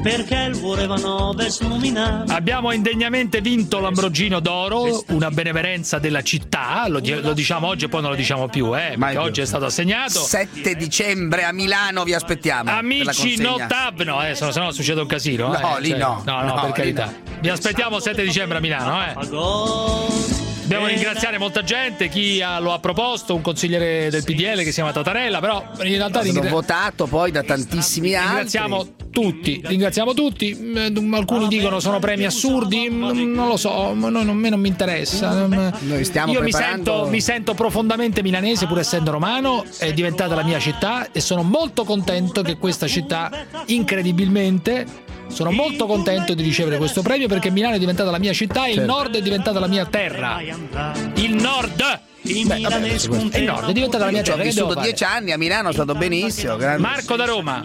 perché voleva nove snominare. Abbiamo indegnamente vinto l'Ambrogino d'Oro, una benemerenza della città, lo, di- lo diciamo oggi e poi non lo diciamo più, eh, perché oggi è stato assegnato. 7 dicembre a Milano vi aspettiamo. Amici consegna. no tab, no, eh, se no, succede un casino. No, eh, lì no. No, no, No, per carità. no. Vi aspettiamo 7 dicembre a Milano, eh. Dobbiamo ringraziare molta gente, chi ha- lo ha proposto, un consigliere del PDL che si chiama Tatarella, però in realtà Sono ringra- votato poi da tantissimi altri. ringraziamo tutti, ringraziamo tutti. Mm, Alcuni dicono sono premi assurdi, mm, non lo so, ma no- a me non mi interessa. Noi stiamo Io mi preparando- sento, mi sento profondamente milanese, pur essendo romano, è diventata la mia città e sono molto contento che questa città, incredibilmente, sono molto contento di ricevere questo premio perché Milano è diventata la mia città e il Certo. nord è diventata la mia terra. Il nord! Beh, vabbè, il nord è diventata la mia terra. ho vissuto dieci anni a Milano, è stato benissimo. grande- Marco da Roma.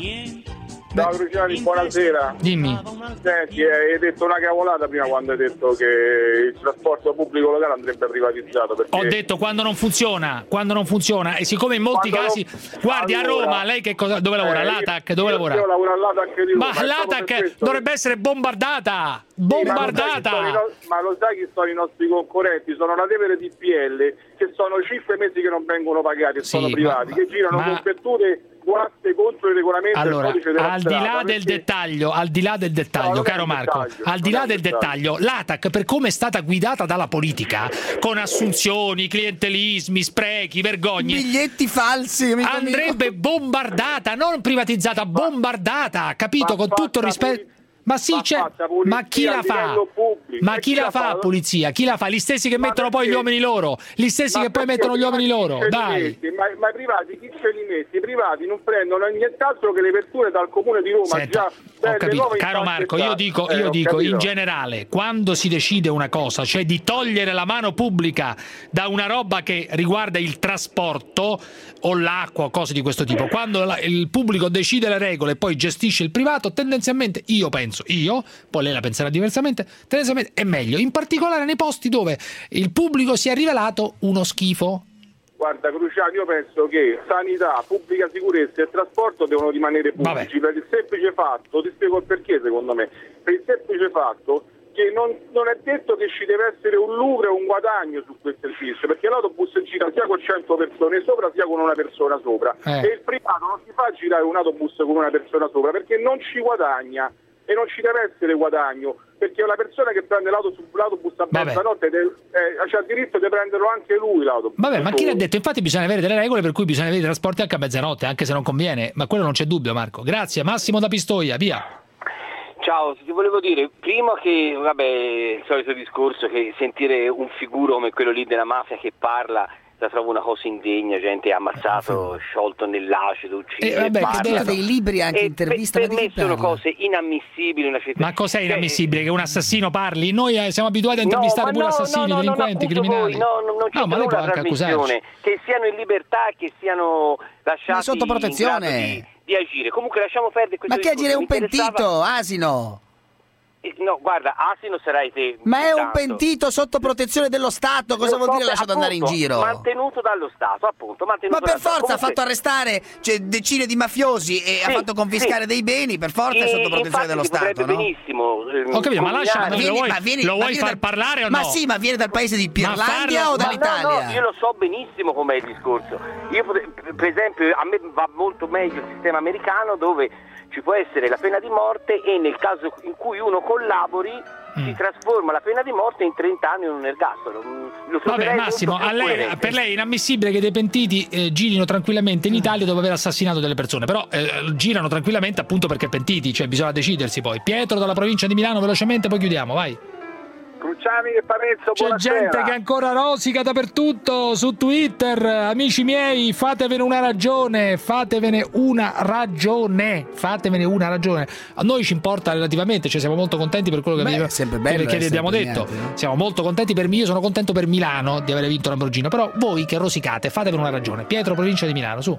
Ciao Cruciani, buonasera. Dimmi. Senti, eh, hai detto una cavolata prima quando hai detto che il trasporto pubblico locale andrebbe privatizzato. Perché Ho detto quando non funziona, quando non funziona e siccome in molti Quando casi non- guardi a allora- Roma, lei che cosa dove lavora? Eh, L'ATAC, dove io- lavora? Io lavoro all'ATAC di Roma. Ma l'ATAC dovrebbe essere bombardata! Sì, ma lo Bombardata! no- Ma lo sai chi sono i nostri concorrenti? Sono la Tevere DPL che sono 5 mesi che non vengono pagati e Sì, sono ma- privati, che girano ma- con vetture guaste contro il regolamento Allora, del codice della al di là strada, del perché- dettaglio, al di là del dettaglio, No, caro Marco, dettaglio, al di là del dettaglio, l'ATAC per come è stata guidata dalla politica, con assunzioni, clientelismi, sprechi, vergogne, Biglietti falsi, amico mio. andrebbe bombardata, non privatizzata, bombardata, capito? Con tutto il rispetto. Ma sì, c'è. Ma chi la fa? Ma chi la fa la polizia? Chi la fa? Gli stessi che mettono poi gli uomini loro, gli stessi Ma che poi perché mettono gli uomini loro. Dai. Ma, ma i privati chi ce li mette? I privati non prendono nient'altro che le vetture dal comune di Roma Senta, Ho capito, caro Marco, io dico, Eh, io ho dico in generale, quando si decide una cosa, cioè di togliere la mano pubblica da una roba che riguarda il trasporto o l'acqua o cose di questo tipo, quando la- il pubblico decide le regole e poi gestisce il privato, tendenzialmente io penso, io, poi lei la penserà diversamente, tendenzialmente è meglio, in particolare nei posti dove il pubblico si è rivelato uno schifo. Guarda Cruciani, io penso che sanità, pubblica sicurezza e trasporto devono rimanere pubblici per il semplice fatto, ti spiego il perché secondo me, per il semplice fatto che non, non è detto che ci deve essere un lucro o un guadagno su quel servizio, perché l'autobus gira sia con 100 persone sopra sia con una persona sopra Eh. e il privato non si fa girare un autobus con una persona sopra perché non ci guadagna e non ci deve essere guadagno perché una persona che prende l'auto- l'autobus a mezzanotte eh, c'ha il diritto di prenderlo anche lui l'autobus Vabbè, ma chi l'ha detto? Infatti bisogna avere delle regole per cui bisogna avere i trasporti anche a mezzanotte, anche se non conviene, ma quello non c'è dubbio Marco. Grazie, Massimo da Pistoia, via. Ciao, ti volevo dire, prima che, vabbè, il solito discorso che sentire un figuro come quello lì della mafia che parla la trovo una cosa indegna, gente ammazzato, sciolto nell'acido, ucciso. Eh, vabbè, che detta dei libri anche E intervista, Per, ma per di me sono cose inammissibili in una città. Ma cos'è Cioè, inammissibile che un assassino parli? Noi eh, siamo abituati a intervistare ma pure no, assassini, no, no, delinquenti, criminali. voi, no, no, non c'è ma lei può nulla anche accusarci. trasmissione, che siano in libertà, che siano lasciati sotto protezione. Di, agire. Comunque lasciamo perdere questo Ma che agire un pentito, asino? Eh, No, guarda, asino sarai te. Ma è un pentito sotto protezione dello Stato, cosa vuol dire lasciato andare in giro? Mantenuto dallo Stato, appunto. Ma per forza ha fatto arrestare cioè, decine di mafiosi e ha fatto confiscare sì. dei beni, per forza è sotto protezione dello Stato, no? benissimo. ehm, Ho capito, ma lascia- combinare- lo vuoi- lo vuoi vieni far dal- parlare o Ma no? sì, ma viene dal paese di Ma Pirlandia o Ma dall'Italia? No, no, io lo so benissimo com'è il discorso. Io per esempio, a me va molto meglio il sistema americano dove ci può essere la pena di morte e nel caso in cui uno collabori Mm. si trasforma la pena di morte in 30 anni in un ergastolo. Mm, Vabbè, Massimo, lei- per lei è inammissibile che dei pentiti eh, girino tranquillamente in Italia dopo aver assassinato delle persone, però eh, girano tranquillamente appunto perché pentiti, cioè bisogna decidersi poi. Pietro dalla provincia di Milano, velocemente, poi chiudiamo, vai. Cruciani e Parenzo, C'è buonasera. gente che ancora rosica dappertutto su Twitter. Amici miei, fatevene una ragione, fatevene una ragione, fatevene una ragione. A noi ci importa relativamente, cioè siamo molto contenti per quello che, Beh, sempre bello che abbiamo detto. premiati, no? Siamo molto contenti per me, io sono contento per Milano di aver vinto l'Ambrogino, però voi che rosicate, fatevene una ragione. Pietro, provincia di Milano, su.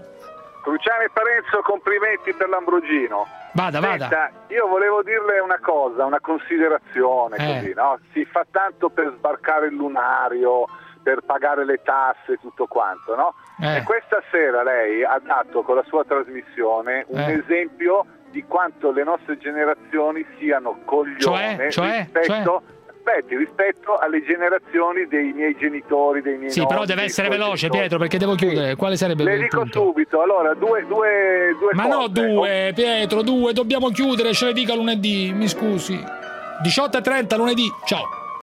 Cruciani e Parenzo, complimenti per l'Ambrogino. Vada, vada. Senta, io volevo dirle una cosa, una considerazione Eh. così, no? Si fa tanto per sbarcare il lunario, per pagare le tasse e tutto quanto, no? Eh. E questa sera lei ha dato con la sua trasmissione un Eh. esempio di quanto le nostre generazioni siano coglione Cioè? Cioè? rispetto, aspetti, rispetto alle generazioni dei miei genitori, dei miei Sì, nonni. però deve essere veloce, genitori. Pietro, perché devo chiudere. Quale sarebbe Le dico punto? subito, allora, due, due, due Ma cose. no, due, Pietro, due, dobbiamo chiudere, ce le dica lunedì, mi scusi. 18.30 lunedì, ciao.